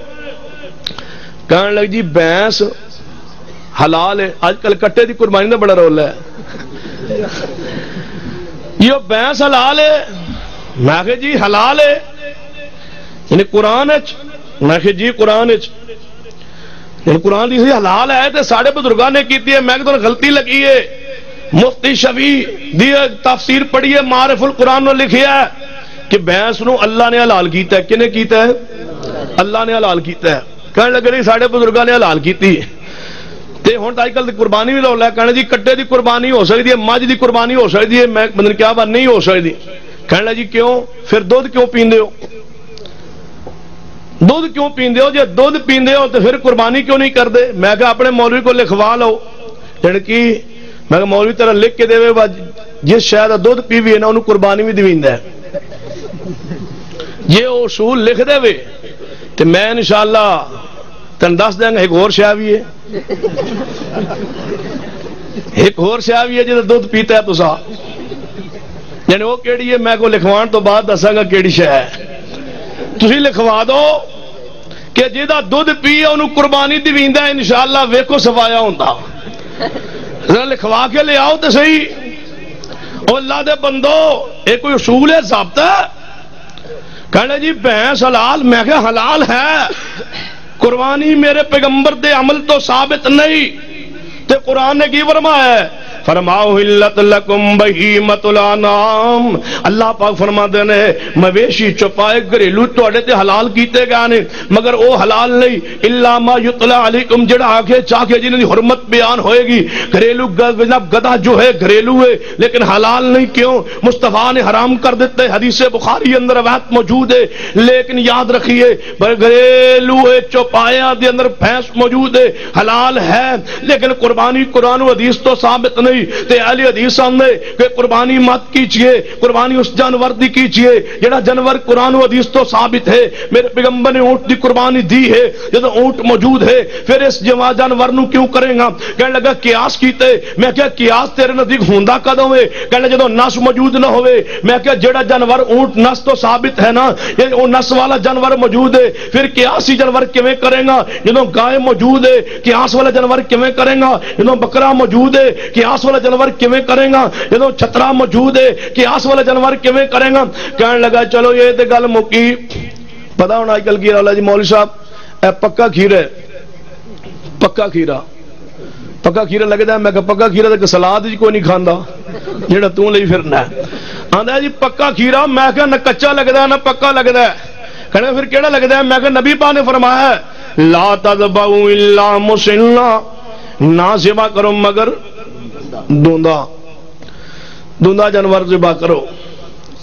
کہنے لگ جی بینس حلال ہے، آج کل کٹے دی قربانی دا بڑا رول ہے۔ یہ بینس حلال ہے۔ میں کہ جی حلال ہے۔ یعنی قرآن میں کہ جی قرآن یعنی قرآن دی حلال ہے تو سارے بزرگوں نے کی ہے۔ میں کہ غلطی لگی ہے؟ مفتی شفی دی تفسیر پڑھی ہے معرف القرآن نے لکھیا ہے۔ کہ بینس نو اللہ نے حلال کیتا ہے۔ کنے کیتا ہے؟ اللہ نے حلال کیتا ہے۔ کہنے لگے جی نہیں سارے بزرگوں نے حلال کیتی تے ہوں اج کل قربانی بھی رولا ہے کہنے جی کٹے دی قربانی ہو سکتی ہے، مجھ دی قربانی ہو سکتی ہے، میں بندے کیا بات نہیں ہو سکتی کہنے لگا جی کیوں؟ پھر دودھ کیوں پیندے ہو؟ دودھ کیوں پیندے ہو؟ جی دودھ پیندے ہو تو پھر قربانی کیوں نہیں کرتے میں کہ اپنے مولوی کو لکھوا لو۔ یعنی لڑکی میں کہ مولوی طرح لکھ کے دے جس شاید دودھ پیوی ہے نا، انہوں قربانی بھی دیویندا ہے۔ یہ اصول لکھ دے وے تو میں انشاءاللہ تن دس دیں گا ایک اور شاہ بھی ہے۔ ایک اور شاہ بھی ہے جہاں دودھ پیتا ہے تسا یعنی وہ کیڑی ہے، میں کو لکھوان تو بعد دساں گا کیڑی شاہ ہے۔ تھی لکھوا دو کہ جہاں دھد پی انہوں قربانی دیویندا ہے، انشاءاللہ ویکو سفایا ہوتا لکھوا کے لے آؤ تو صحیح۔ اللہ دے بندو یہ کوئی اصول ہے، ضابطہ کہنے جی بھینس حلال، میں کہ حلال ہے۔ قربانی میرے پیغمبر دے عمل تو ثابت نہیں۔ تے قرآن نے کی فرمایا ہے؟ فرماؤ ہلت لکم بہیمت الانام۔ اللہ پاک فرما دینے مویشی چپائے گھریلو توڑے تے حلال کیتے گئے نے، مگر او حلال نہیں۔ الا ما یطلع علیکم، جڑا آگے چاہے جنہوں حرمت بیان ہوئے گی۔ گھریلو جناب گدا جو ہے، گھریلو ہے، لیکن حلال نہیں کیوں؟ مصطفیٰ نے حرام کر دیتے، حدیث بخاری اندر روایت موجود ہے۔ لیکن یاد رکھیے گھریلو چوپایا دے اندر بھینس موجود ہے۔ حلال ہے، لیکن قربانی قرآن و حدیث تو ثابت نہیں۔ تے اہل حدیث سامنے کہ قربانی مت کیجیے، قربانی اس جانور دی کیجیے۔ جڑا جانور قرآن و حدیث تو ثابت ہے، میرے پیغمبر نے اونٹ دی قربانی دی ہے۔ جب اونٹ موجود ہے، پھر اس جما جانور نو کیوں کرے گا؟ کہنے لگا، قیاس کیتے۔ میں کہا، قیاس تیرے نزدیک ہوندا کدوں ہے؟ کہنے جدوں نس موجود نہ ہوئے، میں کہا، جڑا جانور اونٹ نس تو ثابت ہے نا، یہ وہ نس والا جانور موجود ہے، پھر قیاسی جانور کیویں کرے گا؟ جدوں گائے موجود ہے، قیاس والا جانور کیویں کرے گا؟ جدوں بکرا موجود ہے، قیاس آس والا جانور کیویں کرے گا؟ جدوں چھترا موجود ہے قیاس والا جانور کیویں کرے گا؟ کہنے لگا، چلو یہ تے گل مکی پتا ہونا اج کل کی والا جی مولوی صاحب، اے پکا کھیر ہے۔ پکا کھیرا پکا کھیرا لگتا ہے، میں کہ پکا کھیرا تو سلاد جی کوئی نہیں کھانا جہاں تو لئی پھرنا آتا جی پکا کھیرا میں کہ نہ کچا لگتا ہے، نہ پکا لگتا ہے۔ کہنا پھر کہڑا لگتا ہے؟ میں کہ نبی پا نے فرمایا ہے، لا تذبحوا الا مسنا۔ نہ ذبح کرو مگر دوندا دوندا جانور ذبح کرو۔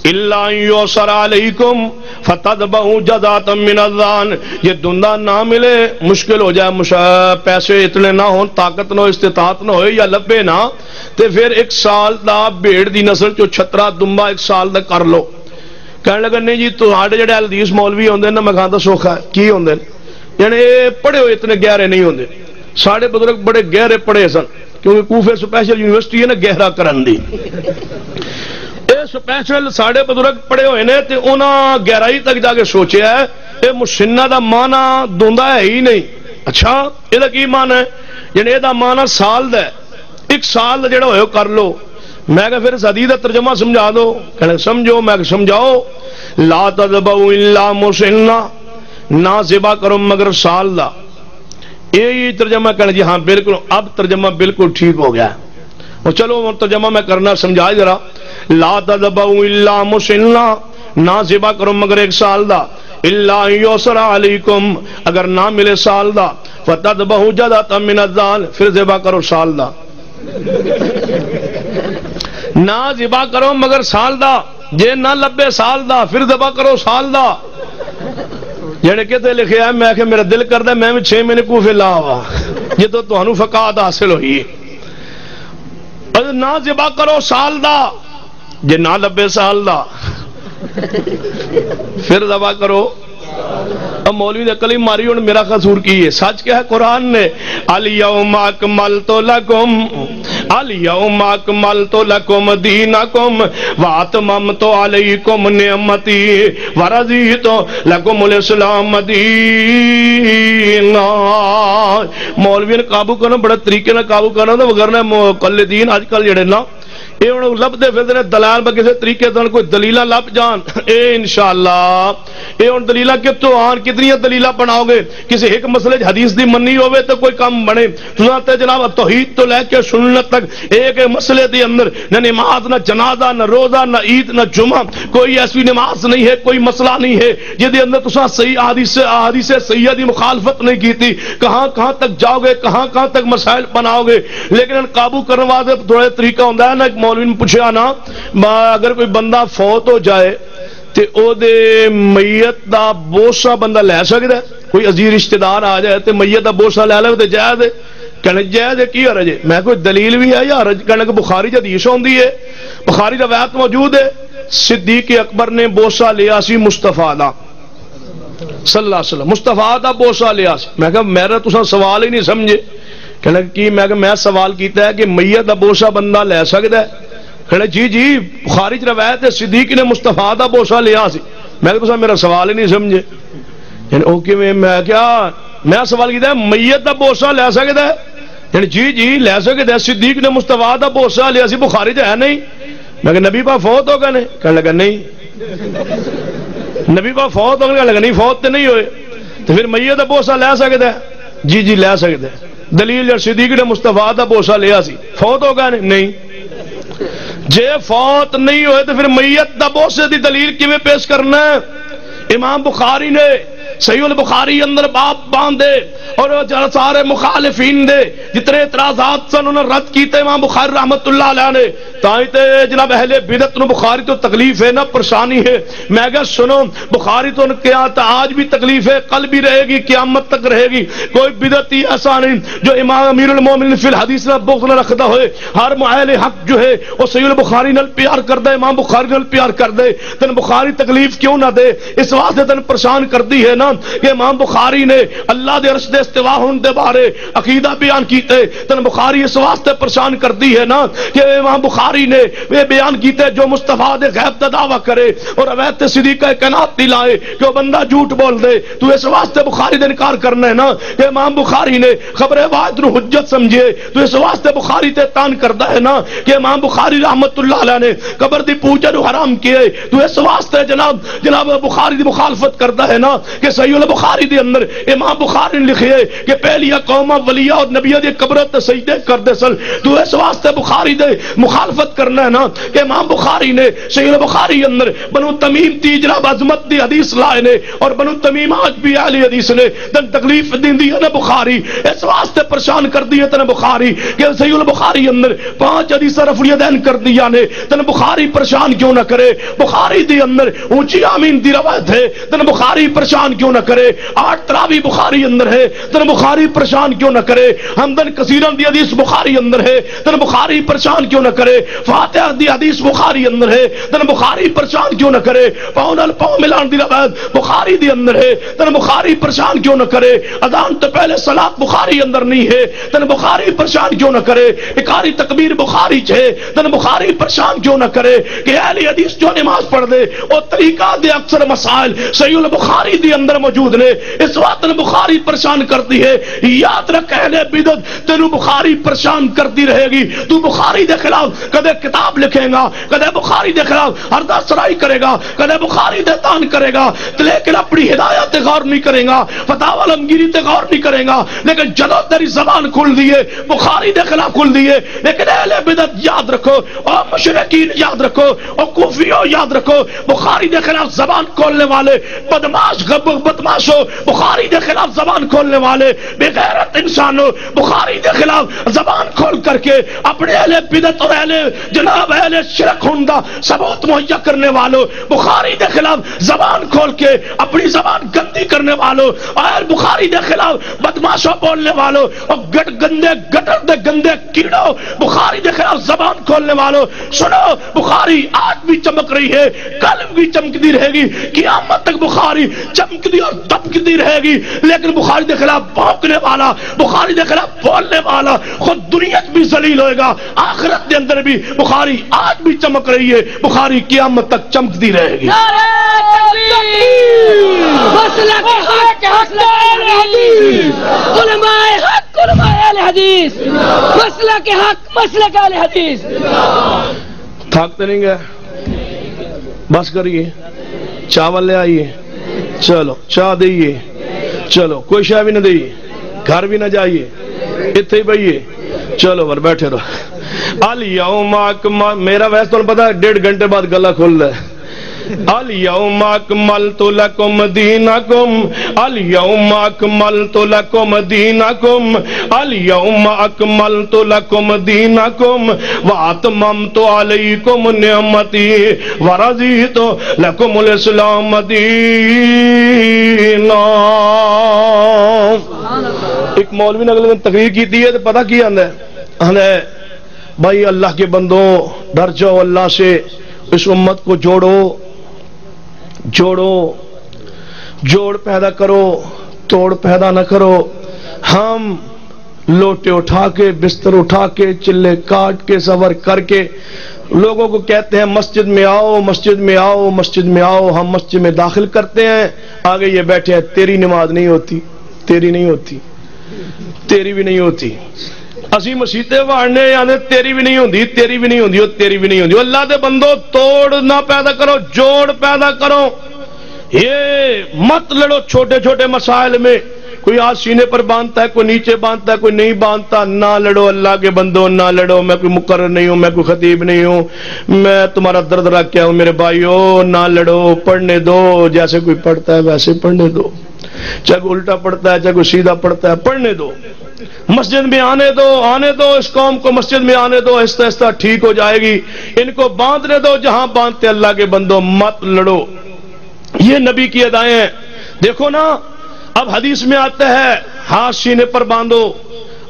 اللہ یوسر علیکم فتذبحوا جزاتا من الذان یہ دندا نہ ملے، مشکل ہو جائے پیسے اتنے نہ ہون طاقت نہ ہو، استطاعت نہ ہوئے یا لبے نہ۔ تے پھر ایک سال دا بھیڑ دی نسل چو چھترا دمبا ایک سال دا کر لو۔ کہنے لگا نہیں جی تہاڈے جڑے حدیث مولوی ہوندے نا، میں کہاندا سوکھا ہے۔ کی ہوندے یعنی پڑھے ہوئے اتنے گہرے نہیں ہوندے۔ ساڈے بزرگ بڑے گہرے پڑھے سن۔ کیونکہ کوفے سپیشل یونیورسٹی ہے نا گہرا کرن دی۔ سپیشل ساڑے بزرگ پڑے ہوئے نے تے انہاں گہرائی تک جا کے سوچیا ہے اے مشنہ دا مانا دوندا ہے ہی نہیں۔ اچھا یہ کی مانا ہے؟ یعنی یہ مانا سال دا ہے۔ ایک سال دا جڑا ہوئے کر لو۔ میں کہ پھر صدی دا ترجمہ سمجھا دو۔ کہنے سمجھو میں کہ سمجھاؤ۔ لا تذبو الا مسنہ نہ ذبح کرو مگر سال دا۔ یہی ترجمہ کہنے جی ہاں بالکل۔ اب ترجمہ بالکل ٹھیک ہو گیا۔ اور چلو ترجمہ میں کرنا، سمجھا ذرا۔ لا تذبحوا الا مسنا نہ ذبح کرو مگر ایک سال دا۔ الا یسر علیکم۔ اگر نہ ملے سال دا۔ فتذبحوا جدا من الذال۔ پھر ذبح کرو سال دا۔ نہ ذبح کرو مگر سال دا۔ جے نہ لبے سال دا، پھر ذبح کرو سال دا۔ یعنی جڑے کہتے لکھے ہے، میں کہ میرا دل کرتا میں بھی 6 مہینے کوفے لا وا یہ تو تانوں فقات حاصل ہوئی نہ جبا کرو سال دا، جے نہ لبے سال دا، پھر دبا کرو۔ اب مولوی نے کلی ماری ہوں میرا قصور کی ہے سچ کیا ہے؟ قرآن نے الیوم اکملت لکم الیوم اکملت لکم دینکم، واتممت علیکم نعمتی، ورضیت لکم الاسلام دینا. مولوی نے قابو کرنا بڑا طریقے نہ قابو کرنا تو وگرنا کل دین آج کل جڑے نا یہ ہوں لبتے پھر دلال میں کسی طریقے سے کوئی دلیل لب جان۔ اے انشاءاللہ، اے ہوں دلیل کتوں آن کتنی دلیل بناؤ گے؟ کسی ایک مسئلے حدیث دی منی ہوئے تو کوئی کام بنے۔ تے جناب، توحید تو لے کے سنت تک ایک مسئلے دی اندر نہ نماز، نہ جنازہ، نہ روزہ، نہ عید، نہ جمعہ، کوئی ایسی نماز نہیں ہے، کوئی مسئلہ نہیں ہے جہد اندر تصا صحیح حدیث حدیث سیاح دی مخالفت نہیں کی تھی کہاں کہاں تک جاؤ گے؟ کہاں کہاں تک مسائل بناؤ گے؟ لیکن قابو کرنے والے تھوڑے طریقہ ہوتا ہے نا مولوی نے پوچھا نا اگر کوئی بندہ فوت ہو جائے تے او دے میت دا بوسا بندہ لے سکتا ہے؟ کوئی عزیز رشتہ دار آ جائے تے میت دا بوسا لے لے تے جائز ہے؟ کہنے جائز ہے کی حرج ہے؟ میں کوئی دلیل بھی ہے یا حرج؟ کہنے کہ بخاری حدیث ہوندی ہے، بخاری روایت موجود ہے۔ صدیق اکبر نے بوسا لیا سی مصطفیٰ دا۔ صلی اللہ علیہ وسلم، مصطفیٰ دا بوسا لیا سی۔ میں کہا، میرا تساں سوال ہی نہیں سمجھے۔ کہنے کہ میں کہ میں سوال کیتا ہے کہ میت دا بوسا بندہ لے سکتا ہے؟ کہنے جی جی خارج روایت ہے، صدیق نے مصطفیٰ دا بوسا لیا سی۔ میں کہ میرا سوال ہی نہیں سمجھے۔ یعنی او کہ میں کیا، میں سوال کیتا ہے، میت دا بوسا لے سکتا ہے؟ یعنی جی جی لے سکتا ہے۔ صدیق نے مصطفیٰ دا بوسا لیا سی، بخاری ہے نہیں۔ میں کہ نبی پا فوت ہو گئے نے؟ کہنے لگا، نہیں۔ نبی پا فوت ہو گئے لگا، نہیں، فوت تے نہیں ہوئے۔ تو پھر میت دا بوسا لے سکتا ہے؟ جی جی لے سکتے دلیل صدیق نے مستفا کا بوسا لیا سی۔ فوت ہو گیا نہیں۔ جے فوت نہیں ہوئے تو پھر میت دا بوسے دی دلیل کیویں پیش کرنا ہے؟ امام بخاری نے صحیح البخاری اندر باپ باندھے اور سارے مخالفین دے جتنے اعتراضات سن انہوں نے رد کیتے امام بخاری رحمت اللہ علیہ نے، تائیں تے جناب اہل بدت نو بخاری تو تکلیف ہے نا پریشانی ہے۔ میں کہا، سنو، بخاری تو کیا ہاں تا آج بھی تکلیف ہے، کل بھی رہے گی، قیامت تک رہے گی۔ کوئی بدت ہی ایسا نہیں جو امام امیر المومن فی الحدیث نہ بغض نہ رکھتا ہوئے۔ ہر اہل حق جو ہے، وہ صحیح البخاری نل پیار کر دے امام بخاری نل پیار کر دے تن بخاری تکلیف کیوں نہ دے؟ اس واسطے تن پریشان کر دی ہے نا۔ کہ امام بخاری نے اللہ دے عرش دے استوا ہون دے بارے عقیدہ بیان کیتے، تن بخاری اس واسطے پریشان کر دی ہے نا کہ امام بخاری نے یہ بیان کیتے جو مصطفیٰ دے غیب دا دعویٰ کرے اور اویت صدیقہ کائنات دلائے کہ وہ بندہ جھوٹ بول دے۔ تو اس واسطے بخاری دے انکار کرنا ہے نا کہ امام بخاری نے خبر واحد نو حجت سمجھے۔ تو اس واسطے بخاری تے تان کردا ہے نا کہ امام بخاری رحمت اللہ علیہ نے قبر دی پوجا نو حرام کیے۔ تو اس واسطے جناب جناب بخاری دی مخالفت کردا ہے نا کہ صحیح البخاری دے اندر امام بخاری نے لکھے کہ پہلی قوم ولیہ اور نبی دی قبر تے سجدے کردے سن۔ تو اس واسطے بخاری دے مخالفت کرنا ہے نا کہ امام بخاری نے صحیح البخاری اندر بنو تمیم تی جناب عظمت دی حدیث لائے نے اور بنو تمیم آج بھی اہل حدیث نے تن تکلیف دین دی ہے نا بخاری۔ اس واسطے پریشان کر دی ہے تن بخاری کہ صحیح البخاری اندر پانچ حدیث رفع دین کر دیا نے۔ تن بخاری پریشان کیوں نہ کرے؟ بخاری دی اندر اونچی آمین دی روایت ہے۔ تن بخاری پریشان کیوں کیوں نہ کرے؟ آٹھ تراوی بخاری اندر ہے۔ تن بخاری پریشان کیوں نہ کرے؟ حمدن کثیرن دی حدیث بخاری اندر ہے۔ تن بخاری پریشان کیوں نہ کرے؟ فاتحہ دی حدیث بخاری اندر ہے۔ تن بخاری پریشان کیوں نہ کرے؟ پاؤں نال پاؤں ملان دی روایت بخاری دی اندر ہے۔ تن بخاری پریشان کیوں نہ کرے؟ اذان تو پہلے صلات بخاری اندر نہیں ہے۔ تن بخاری پریشان کیوں نہ کرے؟ اکاری تکبیر بخاری چھے تن بخاری پریشان کیوں نہ کرے؟ کہ اہل حدیث جو نماز پڑھ دے او طریقہ دے اکثر مسائل۔ صحیح البخاری دی اندر اندر موجود نے، اس وقت بخاری پریشان کرتی ہے۔ یاد رکھ، اہل بدت تینو بخاری پریشان کرتی رہے گی۔ تو بخاری دے خلاف کدے کتاب لکھے گا، کدے بخاری دے خلاف ہردہ سرائی کرے گا، کدے بخاری دے تان کرے گا۔ لیکن اپنی ہدایت غور نہیں کرے گا فتح علمگیری تے غور نہیں کرے گا۔ لیکن جدو تیری زبان کھل دیے بخاری دے خلاف کھل دیے لیکن اہل بدت یاد رکھو اور مشرقین یاد رکھو اور کوفیوں یاد رکھو، بخاری دے خلاف زبان کھولنے والے بدماش غب بدماشو بخاری دے خلاف زبان کھولنے والے بے غیرت انسانو، بخاری دے خلاف زبان کھول کر کے اپنے اہل بدت اور اہل جناب اہل شرک ہندہ ثبوت مہیا کرنے والوں بخاری دے خلاف زبان کھول کے اپنی زبان گندی کرنے والوں اور بخاری دے خلاف بدماشوں بولنے والوں اور گٹ گندے، گٹر دے گندے کیڑوں بخاری دے خلاف زبان کھولنے والوں سنو، بخاری آج بھی چمک رہی ہے، کل بھی چمکتی رہے گی، قیامت تک بخاری چمک چمکتی اور دبکتی رہے گی؟ لیکن بخاری دے خلاف بھونکنے والا بخاری دے خلاف بولنے والا خود دنیا بھی ذلیل ہوئے گا آخرت دے اندر بھی بخاری آج بھی چمک رہی ہے بخاری قیامت تک چمکتی رہے گی۔ حق حدیث! تھاکتے نہیں گئے؟ بس کریے۔ چاول لے آئیے۔ چلو، چاہ دئیے۔ چلو، کوئی شہ بھی نہ دئیے۔ گھر بھی نہ جائیے۔ اتنے ہی بہیے چلو بر بیٹھے رہو۔ الیوم اکمل، میرا ویسے تمہیں پتا ڈیڑھ گھنٹے بعد گلا کھول رہا ہے۔ الیوم اکملت لکم دینکم. الیوم اکملت لکم دینکم. الیوم اکملت لکم دینکم. واتممت علیکم نعمتی. ورضیت لکم الاسلام دینا. ایک مولوی نے اگلے دن تقریر کی دی ہے تو پتہ کی آندہ ہے؟ آندہ ہے بھائی اللہ کے بندوں ڈر جاؤ اللہ سے اس امت کو جوڑو۔ جوڑو، جوڑ پیدا کرو، توڑ پیدا نہ کرو۔ ہم لوٹے اٹھا کے، بستر اٹھا کے، چلے کاٹ کے، سور کر کے لوگوں کو کہتے ہیں، مسجد میں آؤ، مسجد میں آؤ، مسجد میں آؤ، ہم مسجد میں داخل کرتے ہیں۔ آگے یہ بیٹھے ہیں، تیری نماز نہیں ہوتی، تیری نہیں ہوتی، تیری بھی نہیں ہوتی۔ اسی مسیطے وارنے یعنی تیری بھی نہیں ہوندی تیری بھی نہیں ہوندی تیری بھی نہیں ہوندی اللہ دے بندو توڑ نہ پیدا کرو جوڑ پیدا کرو یہ مت لڑو چھوٹے چھوٹے مسائل میں کوئی ہاتھ سینے پر باندھتا ہے کوئی نیچے باندھتا ہے کوئی نہیں باندھتا نہ لڑو اللہ کے بندو نہ لڑو میں کوئی مقرر نہیں ہوں میں کوئی خطیب نہیں ہوں میں تمہارا درد رکھ کے ہوں میرے بھائیو نہ لڑو پڑھنے دو جیسے کوئی پڑھتا ہے ویسے پڑھنے دو چاہے کوئی الٹا پڑھتا ہے چاہے کوئی سیدھا پڑھتا ہے، پڑھنے دو۔ مسجد میں آنے دو آنے دو، اس قوم کو مسجد میں آنے دو، آہستہ آہستہ ٹھیک ہو جائے گی۔ ان کو باندھنے دو، جہاں باندھتے اللہ کے بندو مت لڑو۔ یہ نبی کی ادائیں ہیں۔ دیکھو نا، اب حدیث میں آتا ہے، ہاتھ سینے پر باندھو۔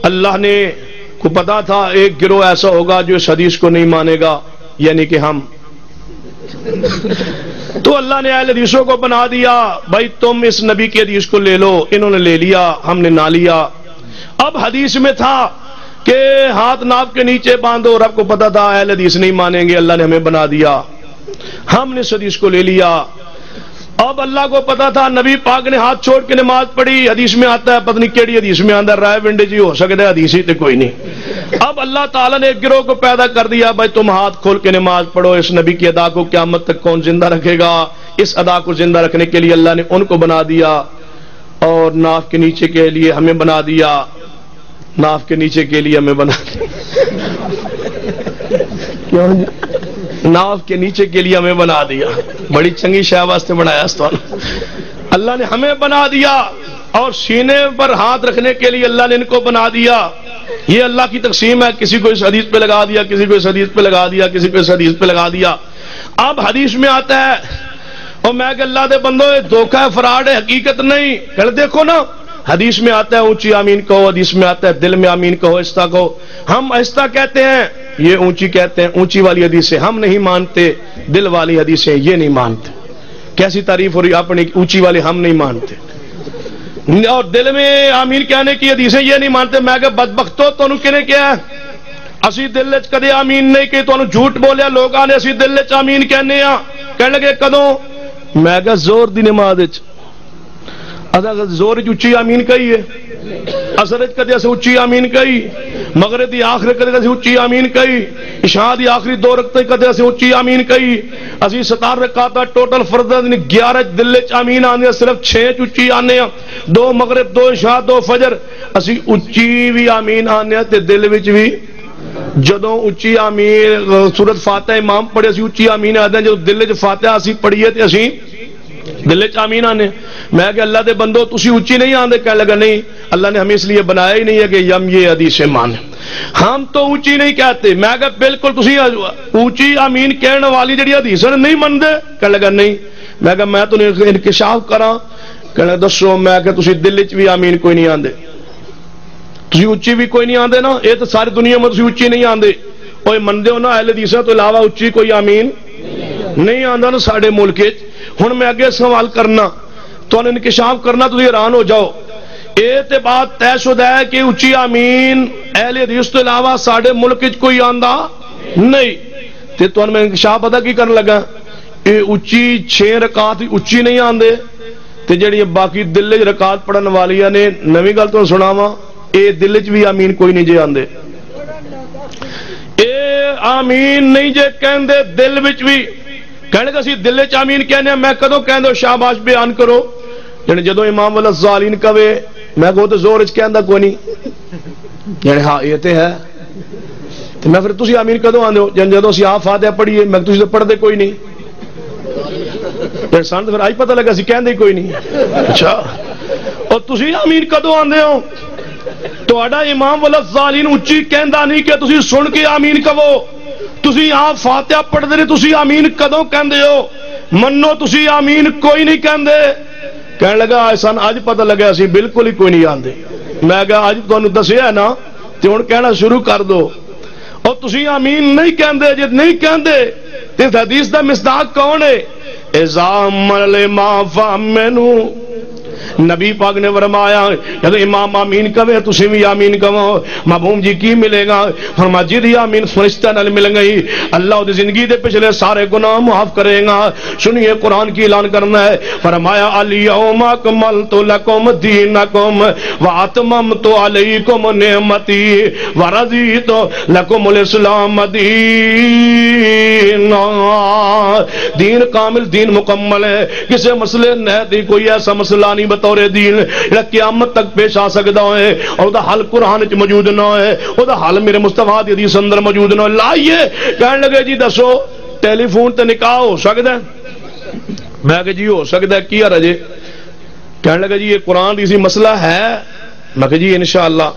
اللہ نے کو پتا تھا، ایک گروہ ایسا ہوگا جو اس حدیث کو نہیں مانے گا یعنی کہ ہم۔ تو اللہ نے اہل حدیثوں کو بنا دیا، بھائی تم اس نبی کی حدیث کو لے لو، انہوں نے لے لیا، ہم نے نہ لیا۔ اب حدیث میں تھا کہ ہاتھ ناپ کے نیچے باندھو، رب کو پتا تھا اہل حدیث نہیں مانیں گے، اللہ نے ہمیں بنا دیا۔ ہم نے اس حدیث کو لے لیا۔ اب اللہ کو پتا تھا، نبی پاک نے ہاتھ چھوڑ کے نماز پڑھی، حدیث میں آتا ہے پتنی کیڑی حدیث میں آتا رائے ونڈے جی ہو سکتا ہے، حدیث ہی تو کوئی نہیں۔ اب اللہ تعالیٰ نے ایک گروہ کو پیدا کر دیا، بھائی تم ہاتھ کھول کے نماز پڑھو، اس نبی کی ادا کو قیامت تک کون زندہ رکھے گا؟ اس ادا کو زندہ رکھنے کے لیے اللہ نے ان کو بنا دیا اور ناف کے نیچے کے لیے ہمیں بنا دیا۔ ناف کے نیچے کے لیے ہمیں بنا دیا۔ ناف کے نیچے کے لیے ہمیں بنا دیا۔ بڑی چنگی شہ واسطے بنایا اللہ نے ہمیں بنا دیا اور سینے پر ہاتھ رکھنے کے لیے اللہ نے ان کو بنا دیا۔ یہ اللہ کی تقسیم ہے۔ کسی کو اس حدیث پہ لگا دیا، کسی کو اس حدیث پہ لگا دیا، کسی کو اس حدیث پہ لگا دیا۔ اب حدیث میں آتا ہے، اور میں کہ اللہ دے بندو دھوکہ، فراڈ ہے حقیقت نہیں۔ کہ دیکھو نا۔ حدیث میں آتا ہے اونچی آمین کہو، حدیث میں آتا ہے دل میں آمین کہو ایستا کہو۔ ہم ایستا کہتے ہیں، یہ اونچی کہتے ہیں، اونچی والی حدیث ہم نہیں مانتے، دل والی حدیثیں یہ نہیں مانتے۔ کیسی تعریف ہو رہی اپنی اونچی والی ہم نہیں مانتے۔ اور دل میں آمین کہنے کی حدیثیں یہ نہیں مانتے، میں کہ بدبختو تو کہنے کیا ہے؟ اسی دل کدے آمین نہیں کہ تو جھوٹ بولیا لوگ آنے اسی دل آمین کہنے ہاں۔ کہنے لگے کدوں؟ میں کہ زور دی نماز زور اچھی آمین کہی ہے، اثر کدے اسے اچھی آمین کہی مگر دی آخر کدے اسے اچھی آمین کہی، عشاء دی آخری دو رکھتے کدے اسے اچھی آمین کہی۔ اسی ستار رکھاتا ٹوٹل فرد گیارہ دل چ آمین آنے صرف چھ چچی آنے دو مغرب، دو عشاء، دو فجر اسی اچھی بھی آمین آنے تے دل وچ بھی جدوں اچھی آمین، سورت فاتح امام پڑھے اسی اچھی آمین آتے ہیں۔ دل چ فاتحہ اسی پڑھیے، تے اسی دل چامین آنے۔ میں کہ اللہ دے بندو، تسی اچھی نہیں آندے کہہ لگا نہیں، اللہ نے ہمیں اس لیے بنایا ہی نہیں ہے کہ یم یہ حدیث مان ہم تو اونچی نہیں کہتے، میں کہ بالکل تسی اونچی امین کہنے والی جڑی حدیث نہیں مندے کہہ لگا نہیں، میں کہ میں تو انکشاف کراں۔ کہنے دسو، میں کہ تسی دل چ بھی امین کوئی نہیں آندے۔ تسی اونچی بھی کوئی نہیں آندے نا، یہ تو ساری دنیا میں تسی اونچی نہیں آندے۔ اوے مندے ہو نا، اہل حدیثاں تو علاوہ اونچی کوئی امین نہیں آندا نا ساڈے ملک وچ۔ ہوں میں اگے سوال کرنا تو انکشاف کرنا تو حیران ہو جاؤ۔ یہ بات طے شدہ ہے کہ اچھی آمین، اہل حدیث تو علاوہ سارے ملک کوئی آندا نہیں۔ تے تو میں انکشاف پتا کی کرنے لگا؟ یہ اچھی چھ رکعت اچھی نہیں آندے۔ تے جڑی باقی دل چ رکعت پڑھن والی نے نویں گل تو سناوا اے دل چ بھی آمین کوئی نہیں جے آندے۔ اے آمین نہیں جے کہندے، دل وچ بھی کہنے کہ دل چامین کہنے، میں کدو کہہ دو، شاباش بیان کرو۔ یعنی جدو امام والا زالین کہے میں کہو تو زور چ کہندا کوئی نہیں۔ یعنی ہاں یہ تے ہے۔ تو میں پھر تسی آمین کدو آندے ہو؟ یعنی جدو اسی آپ فاتحہ پڑھیے، میں تسی تو پڑھدے کوئی نہیں۔ یعنی سان تو پھر آج پتہ لگا سی، کہندے کوئی نہیں۔ اچھا۔ اور تسی آمین کدو آندے ہو؟ تہاڈا امام والا زالین اچھی کہندا نہیں کہ تسی سن کے آمین کہو۔ تسی آپ فاتحہ پڑھتے رہے تسی آمین کدوں کہندے ہو منو تسی آمین کوئی نہیں کہندے کہنے لگا سن اج پتہ لگا اسی بالکل ہی کوئی نہیں آندے میں کہا اج تمہیں دسیا ہے نا تو ہوں کہنا شروع کر دو اور تسی آمین نہیں کہندے جی نہیں کہندے تے حدیث دا مصداق کون ہے ازام ما فامنو نبی پاک نے فرمایا، جب امام آمین کہے، تسی بھی آمین کہو۔ محبوب جی کی ملے گا؟ فرما جی دی آمین فرشتہ نال مل گئی۔ اللہ دی زندگی دے پچھلے سارے گناہ معاف کرے گا۔ سنیے قرآن کی اعلان کرنا ہے۔ فرمایا الیوم اکملت لکم دینکم واتممت علیکم نعمتی ورضیت لکم الاسلام دین دین کامل، دین مکمل ہے۔ کسے مسئلے نہیں کوئی ایسا مسئلہ نہیں بتا بطور دین جڑا قیامت تک پیش آ سکتا ہے اور وہ حل قرآن چ موجود نہ ہے وہ حل میرے مستفا دی حدیث اندر موجود نہ لائیے کہنے لگے جی دسو، ٹیلی فون تے نکاح ہو سکتا ہے؟ میں کہ جی ہو سکتا ہے، کی رجے کہنے لگا جی یہ قرآن کی مسئلہ ہے۔ میں کہ جی انشاءاللہ۔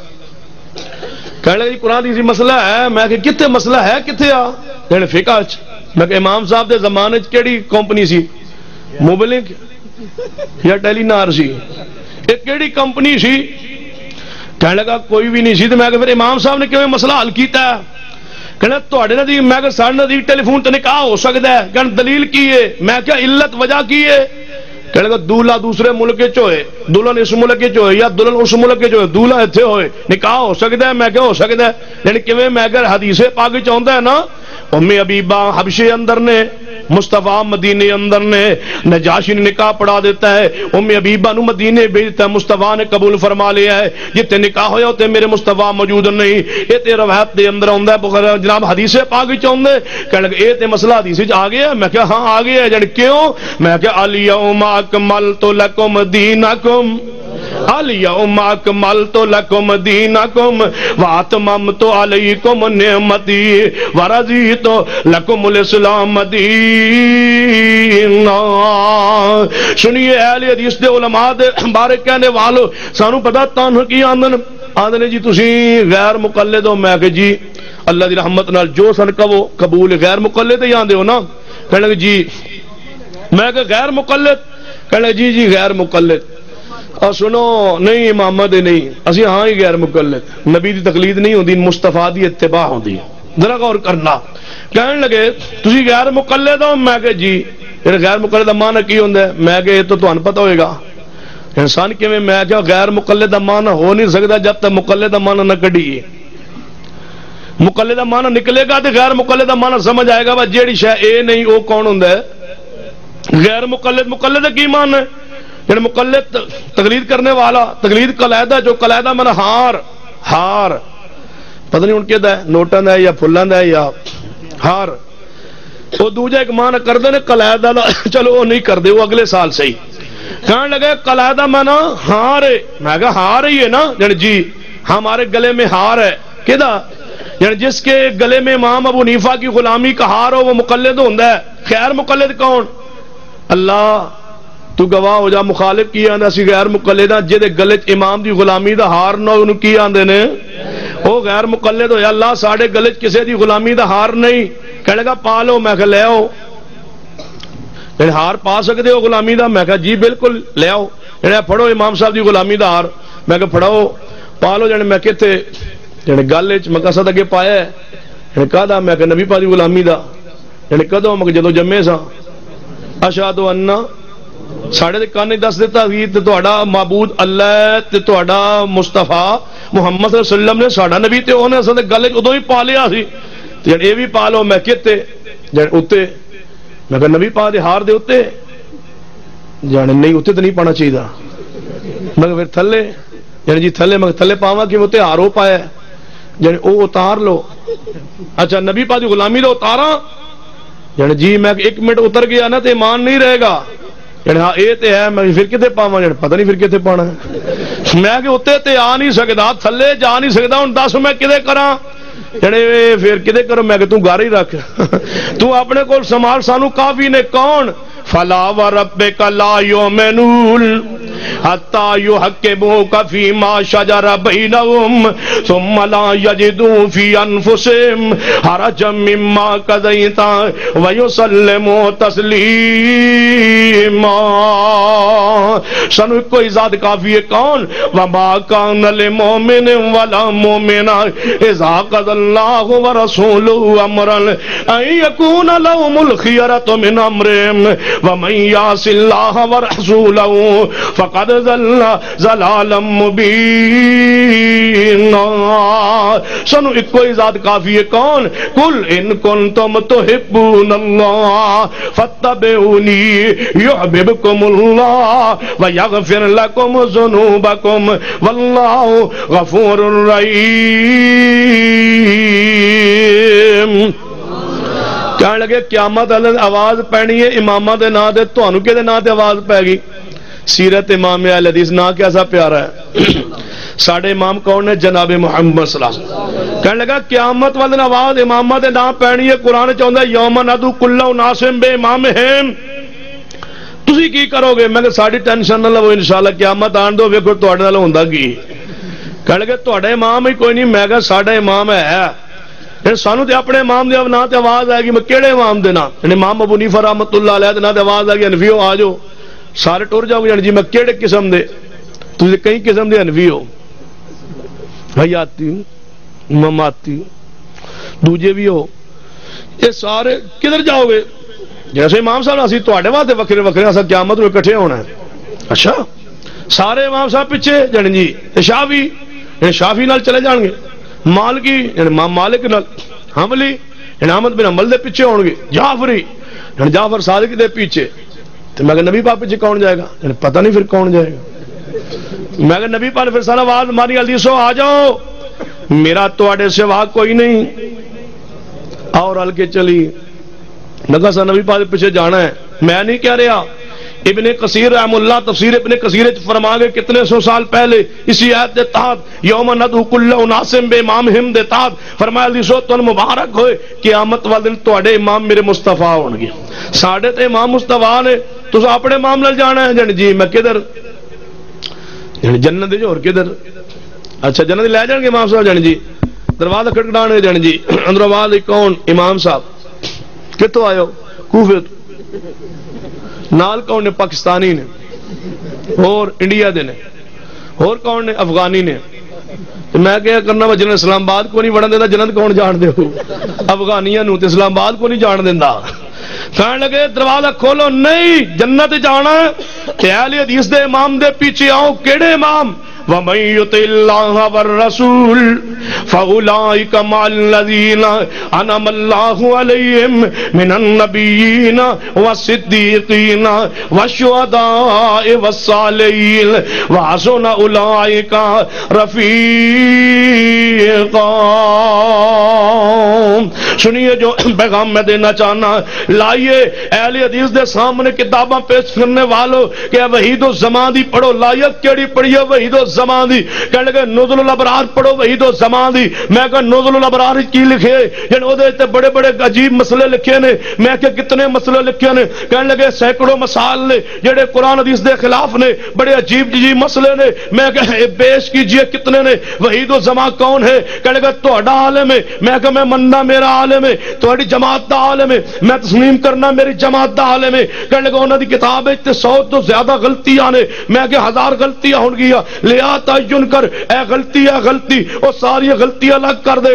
کہنے لگا جی قرآن کی مسئلہ ہے۔ میں کہ کتنے مسئلہ ہے؟ کتنے آ؟ کہنے فقہ میں کہ امام صاحب دے زمانے کیڑی کمپنی سی؟ موبلنک یا ٹیلی نار سی؟ یہ کیڑی کمپنی سی؟ کہنے لگا کوئی بھی نہیں سی تو میں کہ پھر امام صاحب نے کیوں مسئلہ حل کیتا ہے؟ کہنا تھوڑے نزدیک میں کہ سارے نزدیک ٹیلی فون تو نکاح ہو سکتا ہے۔ کہنا دلیل کی ہے؟ میں کیا علت وجہ کی ہے؟ کہنے لگا دولہا دوسرے ملک چ ہوئے۔ دلہن اس ملک چ ہوئے یا دلہن اس ملک چ ہوئے؟ دولہا اتنے ہوئے۔ نکاح ہو سکتا ہے، میں کیا ہو سکتا ہے؟ یعنی کیویں میں اگر حدیث پاک چاہتا ہے نا امی ابیبا حبشے اندر نے، مصطفیٰ مدینے اندر نے، نجاشی نے نکاح پڑھا دیتا ہے، امی ابیبا نو مدینے بھیجتا ہے، مصطفیٰ نے قبول فرما لیا ہے جتے نکاح ہویا ہوتے میرے مصطفیٰ موجود نہیں۔ یہ تے روایت دے اندر ہوندا ہے، بخاری جناب حدیث پاک چاہندے کہنے لگے اے تے مسئلہ حدیث وچ آ گیا میں کہا ہاں آ گیا جن کیوں؟ میں کہ الیوم اکملت لکم دینکم۔ الیوم اکملت لکم دینکم واتممت علیکم نعمتی ورضیت لکم الاسلام دینا۔ سنیے اہل حدیث دے علماء دے بارے کہنے والو، سانو پتہ تانوں کی آندن؟ آندن جی تسی غیر مقلد ہو۔ میں کہ جی اللہ دی رحمت نال جو سن کہو، قبول غیر مقلد ہی آندے ہو نا۔ کہنے لگے جی میں کہ غیر مقلد؟ کہنے جی جی غیر مقلد۔ اور سنو، نہیں امام دے نہیں۔ اسی ہاں ہی غیر مقلد نبی دی تقلید نہیں ہوندی، مصطفیٰ دی اتباع ہوندی۔ ذرا غور کرنا۔ کہنے لگے، تسی غیر مقلد ہو؟ میں کہ جی یہ غیر مقلد دا معنی کی ہوندا ہے؟ میں کہ یہ تو تہن پتہ ہوئے گا۔ انسان کیویں میں کہ غیر مقلد دا معنی ہو نہیں سکتا جب تک مقلد دا معنی نہ کڈیے مقلد دا معنی نکلے گا تے غیر مقلد دا معنی سمجھ آئے گا وا جیڑی شے اے نہیں، او کون ہوندا ہے؟ غیر مقلد مقلد دا کی مان ہے؟ یعنی مقلد تقلید کرنے والا، تقلید قلیدہ جو قلیدہ من ہار ہار۔ پتہ نہیں ان کے دا ہے، نوٹاں دا ہے یا پھلاں ہے یا ہار۔ وہ دوجا ایک مان کردے نے قلیدہ چلو وہ نہیں کردے، وہ اگلے سال سے ہی کہنے لگے قلیدہ مانا ہار ہے۔ میں کہا ہار ہی ہے نا؟ یعنی جی ہمارے گلے میں ہار ہے۔ کدا یعنی جس کے گلے میں امام ابو نیفا کی غلامی کا ہار ہو، وہ مقلد ہوتا ہے۔ خیر مقلد کون؟ اللہ۔ تو گواہ ہو جا مخالف کی آندا سی غیر مقلد جے گلے چ امام دی غلامی دا ہار نہ انہوں کی آندے نے؟ او غیر مقلد ہویا اللہ ساڈے گلے چ کسے دی غلامی دا ہار نہیں۔ کہنے لگا، پا لو، میں کہ لے آؤ۔ ہار پا سکتے ہو غلامی دا، میں کہا جی بالکل، لے آؤ۔ یعنی پڑھو امام صاحب دی غلامی دا ہار، میں کہ پڑھاؤ پا لو جانے میں کہتے یعنی گل چ مقصد اگے پایا ہے۔ یعنی کہا میں کہ نبی پا دی غلامی دا۔ یعنی کدو، میں جدو جمے سا اشاد انا ساڑھے دے کانے دس دیتا ہی تے تہاڈا معبود اللہ تے تہاڈا مصطفی محمد صلی اللہ علیہ وسلم نے ساڈا نبی تے اونے اساں دے گل ادو ہی پا لیا سی۔ تے یعنی اے بھی پا لو میں کہتے جن یعنی اتے۔ میں کہ نبی پا دے ہار دے اتے۔ جانے نہیں، اتے تو نہیں پانا چاہیے میں کہ پھر تھلے یعنی جی تھلے، میں تھلے پاوا کہ اتنے ہارو پایا۔ یعنی وہ اتار لو۔ اچھا نبی پا دی غلامی دے اتارا یعنی جی میں ایک منٹ اتر گیا نا تو ایمان نہیں رہے گا۔ یعنی ہاں اے تے ہے میں پھر کتے پاوا یعنی پتہ نہیں پھر کتے پانا ہے میں کہ اتنے تے آ نہیں سکتا تھلے جا نہیں سکتا ہوں دس میں کدے کرا یعنی پھر کدے کرو میں کہ تو ہی رکھ تو اپنے کو سمال سانو کافی نے کون فلا و رب کا لا یومنول حتا یحکموک فی ما شجر بینہم ثم لا یجدوا فی انفسهم حرجا مما قضیت ویسلموا تسلیما سنو کوئی ذات کافی ہے کون؟ وما کان للمؤمن ولا مؤمنہ اذا قضى الله ورسوله امرا ان يكون لهم الخيرة من امرهم ومن يعص الله ورسوله فقد ضل ضلالا مبينا۔ سنو، ایک کوئی ذات کافی ہے کون؟ قل ان کنتم تحبون الله فاتبعوني يحببكم الله ويغفر لكم ذنوبكم والله غفور رحيم۔ کہنے لگے قیامت والے آواز پینی ہے امامہ دے نا دے تانوں کدے نا تے آواز پے گی سیرت امام اہل حدیث نا کیسا پیارا ہے ساڈے امام کون نے جناب محمد صلی اللہ علیہ وسلم کہنے لگا قیامت والے آواز امامہ دے نام پینی ہے قرآن چاہتا ہے یوم ندو کلو ناسم بے امام ہیں تسی کی کرو گے میں کہ ساری ٹینشن نہ لو انشاءاللہ قیامت آن دو ویکھو تواڈے نال ہوندا کی کہنے لگے تواڈے امام ہی کوئی نہیں میں کہ ساڈا امام ہے پھر سانو تے اپنے امام دے نا تے آواز آئے گی، میں کیڑے امام دے نا یعنی امام ابو نیفہ رحمتہ اللہ علیہ دے نا تے آواز آئے گی انفیو آ جاؤ۔ سارے ٹر جاؤ گے یعنی جی میں کیڑے قسم دے تسی کئی قسم دے انفی ہو۔ حیاتی، مماتی، دوجے بھی ہو۔ یہ سارے کدھر جاؤ گے؟ جیسے امام صاحب، اسی تے واسطے وکرے وکرے اصل قیامت میں کٹھے ہونا ہے۔ اچھا سارے امام صاحب پیچھے جن جی شافی یعنی شافی نال چلے جان گے۔ مالکی یعنی امام مالک نال حملی یعنی احمد بن حمل دے پیچھے ہون گے جعفری یعنی جعفر صادق دے پیچھے تو میں کہ نبی پاک پیچھے کون جائے گا یعنی پتہ نہیں پھر کون جائے گا میں کہ نبی پاک پھر سارا آواز ماری حدیثو آ جاؤ میرا تو سوا کوئی نہیں اور ہل کے چلی لگا سا نبی پاک پیچھے جانا ہے میں نہیں کہہ رہا ابن کثیر رحم اللہ تفسیر ابن کثیر فرما گئے کتنے سو سال پہلے اسی آیت دے تحت یوم ندعو کل اناسم بے امام ہم دے تحت فرمایا دی سو تن مبارک ہوئے، قیامت والے دن تواڈے امام میرے مصطفیٰ ہون گے۔ ساڈے تے امام مصطفیٰ نے تو اپنے امام نال جانا ہے۔ جن جی میں کدھر؟ یعنی جنت دے جو اور کدھر؟ اچھا جنت لے جان گے امام صاحب؟ جن جی دروازہ کھٹکھٹانے جن یعنی جی اندر آواز کون؟ امام صاحب۔ کتوں آئے ہو؟ کوفے نال کون نے؟ پاکستانی نے۔ اور انڈیا دے نے۔ اور کون نے؟ افغانی نے۔ میں کیا کرنا وا جنہیں اسلام آباد کو نہیں بڑھن دینا جنت کون جان دے ہو؟ افغانیاں نو تے اسلام آباد کو نہیں جان دینا کہنے لگے، دروازہ کھولو، نہیں، جنت جانا ہے۔ اہل حدیث دے امام دے پیچھے آؤ، کیڑے امام؟ ومن يطع الله والرسول فاولئك مع الذين انعم الله عليهم من النبيين والصديقين والشهداء والصالحين وحسن اولئك رفيقا سنیے جو پیغام میں دینا چاہنا، لائیے اہل حدیث دے سامنے کتاباں پیش کرنے والوں کہ وحید و زمان دی پڑھو لائیت کیڑی پڑھی ہے؟ وحید و زمان دی۔ کہنے لگے، نزل الابرار پڑھو وحید و زمان دی۔ میں کہا، نزل الابرار کی لکھے؟ یعنی وہ تے بڑے بڑے عجیب مسئلے لکھے نے۔ میں کہ کتنے مسئلے لکھے نے؟ کہنے لگے، سینکڑوں مسائل نے۔ جڑے قرآن حدیث دے خلاف نے، بڑے عجیب عجیب مسئلے نے۔ میں کہ پیش کیجیے، کتنے نے؟ وحید و زمان کون ہے؟ کہنے لگے، تہاڈا عالم ہے۔ میں کہ میں مننا میرا عالم ہے۔ تہاڈی جماعت دا عالم ہے۔ میں تسلیم کرنا میری جماعت دا عالم ہے۔ کہنے لگا انہاں دی کتاب وچ تے 100 تو زیادہ غلطیاں نے۔ میں کہ ہزار غلطیاں ہون گیا۔ لے لیا تعین کر، اے غلطی اے غلطی، او ساری غلطیاں الگ کر دے۔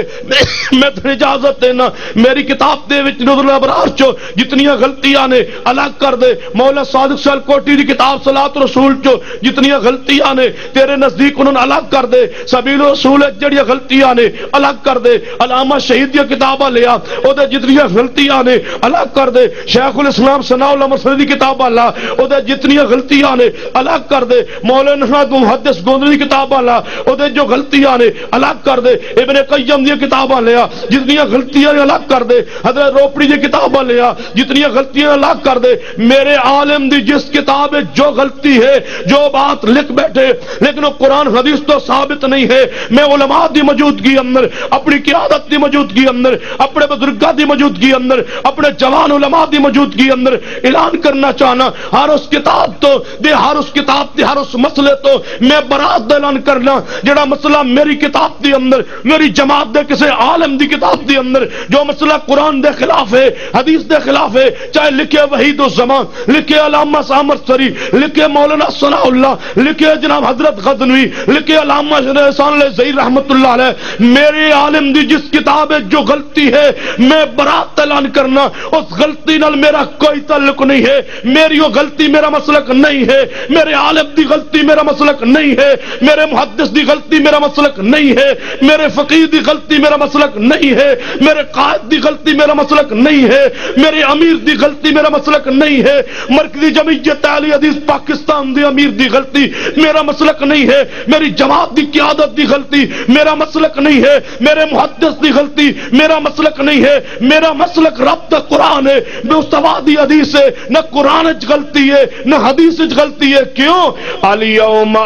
میں تے اجازت دینا، میری کتاب دے وچ نظر الابرار چو جتنی غلطیاں نے الگ کر دے۔ مولا صادق سال کوٹی دی کتاب صلاۃ رسول چو جتنی غلطیاں نے تیرے نزدیک انہوں نے الگ کر دے۔ سبیل رسول جڑی غلطیاں نے الگ کر دے۔ علامہ شہید دی کتاباں لیا او دے جتنی غلطیاں نے الگ کر دے۔ شیخ الاسلام ثناء اللہ مسعود دی کتاب لا، او دے جتنی غلطیاں نے الگ کر دے۔ مولانا محدث گو گوندری دی کتاب لا او دے جو غلطیاں نے الگ کر دے۔ ابن قیم دی کتاباں لیا جتنی غلطیاں نے الگ کر دے۔ حضرت روپڑی دی کتاباں لیا جتنی غلطیاں الگ کر دے۔ میرے عالم دی جس کتاب ہے، جو غلطی ہے، جو بات لکھ بیٹھے، لیکن وہ قرآن حدیث تو ثابت نہیں ہے۔ میں علماء دی موجودگی اندر، اپنی قیادت دی موجودگی اندر، اپنے بزرگاں دی موجودگی اندر، اپنے جوان علماء دی موجودگی اندر اعلان کرنا چاہنا۔ ہر اس کتاب تو، دے ہر اس کتاب دے ہر اس مسئلے تو میں برا برات اعلان کرنا جڑا مسئلہ میری کتاب دی اندر، میری جماعت دے کسے عالم دی کتاب دی اندر، جو مسئلہ قرآن دے خلاف ہے، حدیث دے خلاف ہے، چاہے لکھے وحید الزمان، لکھے علامہ سامر سری، لکھے مولانا ثناء اللہ، لکھے جناب حضرت غزنوی، لکھے علامہ احسان علیہ زہیر رحمت اللہ علیہ، میرے عالم دی جس کتاب ہے، جو غلطی ہے، میں برات اعلان کرنا، اس غلطی نال میرا کوئی تعلق نہیں ہے۔ میری وہ غلطی میرا مسلک نہیں ہے۔ میرے عالم دی غلطی میرا مسلک نہیں ہے۔ میرے محدث دی غلطی میرا مسلک نہیں ہے، میرے فقیر دی غلطی میرا مسلک نہیں ہے، میرے قائد دی غلطی میرا مسلک نہیں ہے، میرے امیر دی غلطی میرا مسلک نہیں ہے، مرکزی جمعیت اہل حدیث پاکستان دی امیر دی غلطی میرا مسلک نہیں ہے، میری جماعت دی قیادت دی غلطی میرا مسلک نہیں ہے، میرے محدث دی غلطی میرا مسلک نہیں ہے، میرا مسلک رب تک قرآن ہے میں استوادی حدیث ہے، نہ قرآن غلطی ہے، نہ حدیث غلطی ہے، کیوں؟ الیوم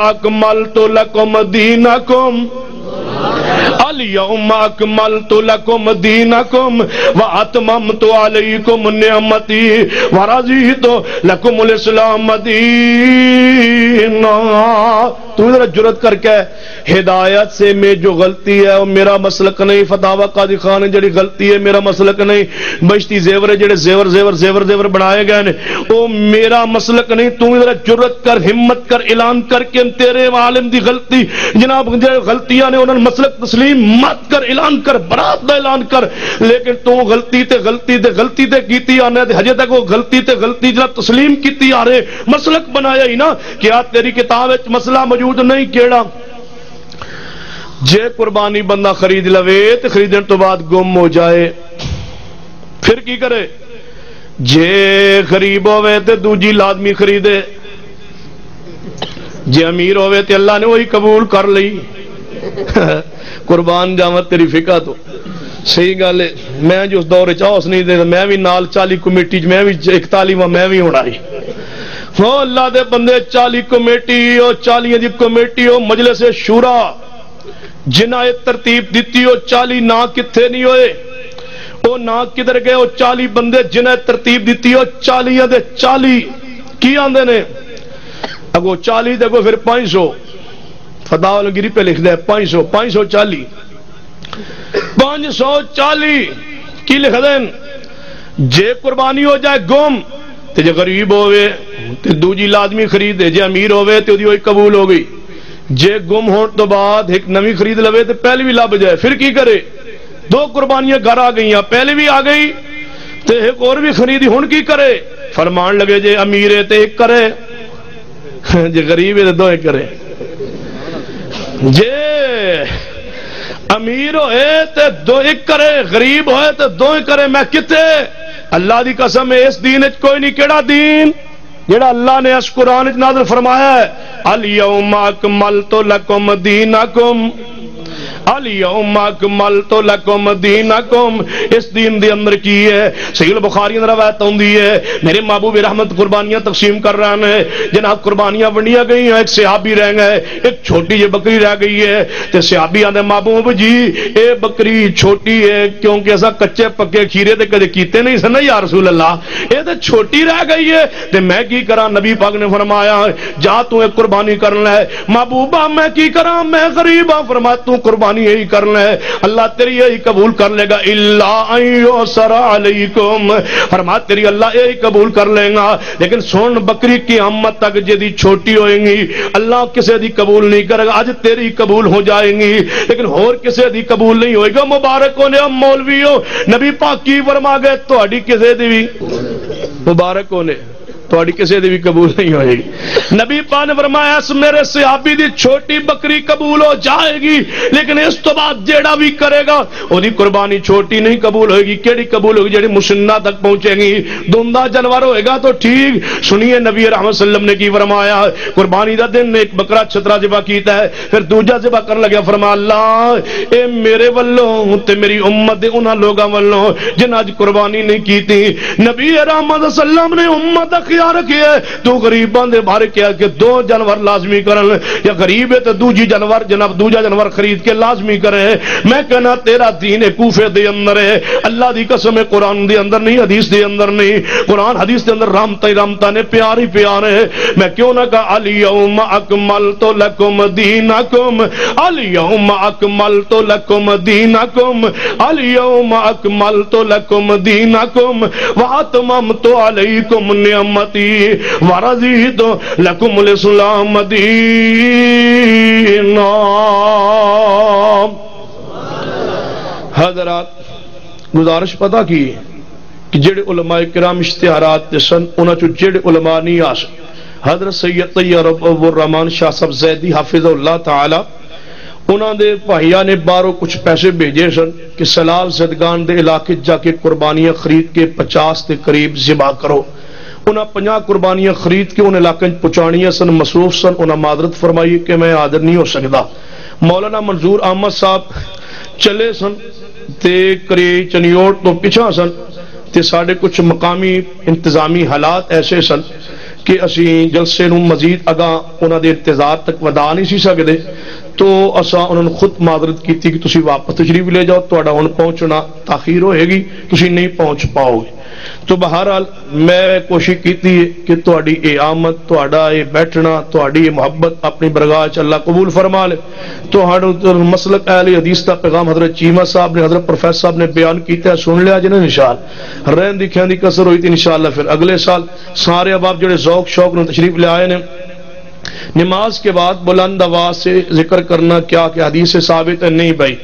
اکملت لکم دینکم۔ الیوم اکملت لکم دینکم واتممت علیکم نعمتی ورضیت لکم الاسلام دینا تو ذرا جرت کر کے ہدایت سے میں جو غلطی ہے، وہ میرا مسلک نہیں۔ فتح قادی خان جڑی غلطی ہے، میرا مسلک نہیں۔ بشتی زیور ہے، جڑے زیور زیور زیور زیور بنائے گئے نے۔ وہ میرا مسلک نہیں۔ تو ذرا جرت کر، ہمت کر، اعلان کر کے تیرے عالم دی غلطی۔ جناب غلطیاں نے انہوں نے مسلک تسلیم تسلیم مت کر، اعلان کر، برات دا اعلان کر۔ لیکن تو غلطی تے غلطی تے غلطی تے کیتی آنے تے ہجے تک وہ غلطی تے غلطی جناب تسلیم کیتی آ رہے، مسلک بنایا ہی نا کیا تیری کتاب وچ مسئلہ موجود نہیں، کیڑا؟ جے قربانی بندہ خرید لوے تو خریدن تو بعد گم ہو جائے۔ پھر کی کرے؟ جے غریب ہوئے تو دوجی لازمی خریدے۔ جے امیر ہوئے تو اللہ نے وہی قبول کر لی قربان جاوت تیری فکا تو۔ صحیح گل ہے۔ میں جو اس دور چاہس نہیں دے میں بھی نال چالی کمیٹی میں بھی اکتالی میں بھی ہونا ہی ہو ہاں، اللہ دے بندے چالی کمیٹی ہو چالی دی کمیٹی ہو مجلس شورا۔ جنہ ترتیب دیتی ہو چالی نہ کتنے نہیں ہوئے۔ وہ نہ کدھر گئے وہ چالی بندے جنہ ترتیب دیتی ہو چالی دے چالی۔ کی آندے نے؟ اگو چالی دے اگو پھر پانچ سو۔ فتح گری پہ لکھ دے پانچ سو پانچ سو چالی۔ پانچ سو چالی۔ کی لکھ دین جے قربانی ہو جائے گم، تے جے غریب ہوئے تے دوجی لازمی خرید جے امیر ہوئے تے دی ہوئی قبول ہو گئی۔ جے گم ہونے تو بعد ایک نوی خرید لوے تو پہلی بھی لب جائے، پھر کی کرے؟ دو قربانیاں گھر آ گئی پہلی بھی آ گئی تو ایک اور بھی خریدی ہوں کی کرے؟ فرمان لگے جے امیر ہے تو ایک کرے۔ جے غریب ہے تو دو ایک کرے۔ جے امیر ہوئے تے دو ایک کرے، غریب ہوئے تو دو ایک کرے، میں کتے؟ اللہ دی قسم ہے اس دین کوئی نہیں، کیڑا دین؟ جڑا اللہ نے اس قرآن نازل فرمایا ہے، الیوم اکملت لکم دینکم الیوم اکملت لکم دینکم، اس دین دے اندر کی ہے؟ صحیح البخاری اندر روایت ہوندی ہے، میرے محبوب رحمت قربانیاں تقسیم کر رہے ہیں جناب قربانیاں ونڈیاں گئی ہیں، ایک صحابی رہ گئے، ایک چھوٹی یہ بکری رہ گئی ہے، تے صحابی آندے محبوب جی اے بکری چھوٹی ہے، کیونکہ ایسا کچے پکے کھیرے تے کدے کیتے نہیں سن یا رسول اللہ؟ اے تے چھوٹی رہ گئی ہے، تے میں کی کرا نبی پاک نے فرمایا، جا تو ایک قربانی کرنا ہے محبوبہ میں کی کرا میں غریب ہوں فرما تو قربانی یہی کرنا ہے۔ اللہ تیری یہی قبول کر لے گا۔ اللہ ایو علیکم۔ فرما، تیری اللہ یہی قبول کر لے گا۔ لیکن سن بکری کی امت تک جدی چھوٹی ہوئیں گی۔ اللہ کسے دی قبول نہیں کرے گا۔ آج تیری قبول ہو جائیں گی۔ لیکن اور کسے دی قبول نہیں ہوئے گا۔ مبارک ہونے ہم مولوی ہو نبی پاک کی فرما گئے تو کسے دی بھی مبارک ہونے تھوڑی کسی دی بھی قبول نہیں ہوئے گی۔ نبی پا نے فرمایا، اس میرے صحابی دی چھوٹی بکری قبول ہو جائے گی، لیکن اس تو بعد جیڑا بھی کرے گا وہ دی قربانی چھوٹی نہیں قبول ہوئے گی۔ کیڑی قبول ہوگی جیڑی مسنہ تک پہنچے گی۔ دندہ جنور ہوئے گا تو ٹھیک۔ سنیے، نبی رحمت صلی اللہ علیہ وسلم نے کی فرمایا، قربانی دا دن ایک بکرا چھترا جبا کیتا ہے، پھر دوجا جبا کر لگیا، فرما اللہ، اے میرے والوں تے میری امت دے انہاں لوگاں والوں جن آج قربانی نہیں کیتی، نبی رحمت صلی اللہ علیہ وسلم نے امت اخیار اختیار رکھے تو غریباں دے بارے کیا کہ دو جانور لازمی کرن، یا غریب ہے تو دوجی جانور، جناب دوجا جانور خرید کے لازمی کرے۔ میں کہنا تیرا دین کوفے دے اندر ہے۔ اللہ دی قسم ہے، قرآن دے اندر نہیں، حدیث دے اندر نہیں۔ قرآن حدیث دے اندر رامتا ہی رامتا نے پیار ہی پیار ہے۔ میں کیوں نہ کہا الیوم اکملت لکم دینکم الیوم اکملت لکم دینکم الیوم اکملت لکم دینکم، واتممت علیکم نعمت امتی ورزید لکم الاسلام دینا حضرات، گزارش پتا کی کہ جڑے علماء کرام اشتہارات سن، انہاں چو جڑے علماء نہیں آ حضرت سید طیب الرحمان شاہ صاحب زیدی حافظ اللہ تعالی انہوں دے بھائیا نے باروں کچھ پیسے بھیجے سن کہ سلال زدگان دے علاقے جا کے قربانیاں خرید کے پچاس کے قریب ذبح کرو۔ انہاں پناہ قربانیاں خرید کے ان علاقے پہنچاڑیاں سن، مصروف سن، انہاں معذرت فرمائی کہ میں حاضر نہیں ہو سکتا مولانا منظور احمد صاحب چلے سن تے کری چنیوٹ تو پچھا سن تے ساڑھے کچھ مقامی انتظامی حالات ایسے سن کہ اسی جلسے نو مزید اگا انہوں دے انتظار تک ودا نہیں سی سکتے تو اسا انہوں خود معذرت کی تھی کہ تسی واپس تشریف لے جاؤ تو ہوں پہنچنا تاخیر ہوئے گی، تسی نہیں پہنچ پاؤ گے۔ تو بہرحال میں کوشش کیتی کہ تہاڈی اے آمد، تہاڈا اے بیٹھنا، تہاڈی اے محبت اپنی برگاہ چ اللہ قبول فرما لے۔ تہاڈا مسلک اہل حدیث دا پیغام حضرت چیمہ صاحب نے، حضرت پروفیسر صاحب نے بیان کیتا ہے، سن لیا جنہ نشال رہن دی کھیاں دی کسر ہوئی تھی انشاءاللہ پھر اگلے سال سارے احباب جڑے ذوق شوق نو تشریف لے آئے نے نماز کے بعد بلند آواز سے ذکر کرنا کیا کہ حدیث سے ثابت ہے؟ نہیں بھائی۔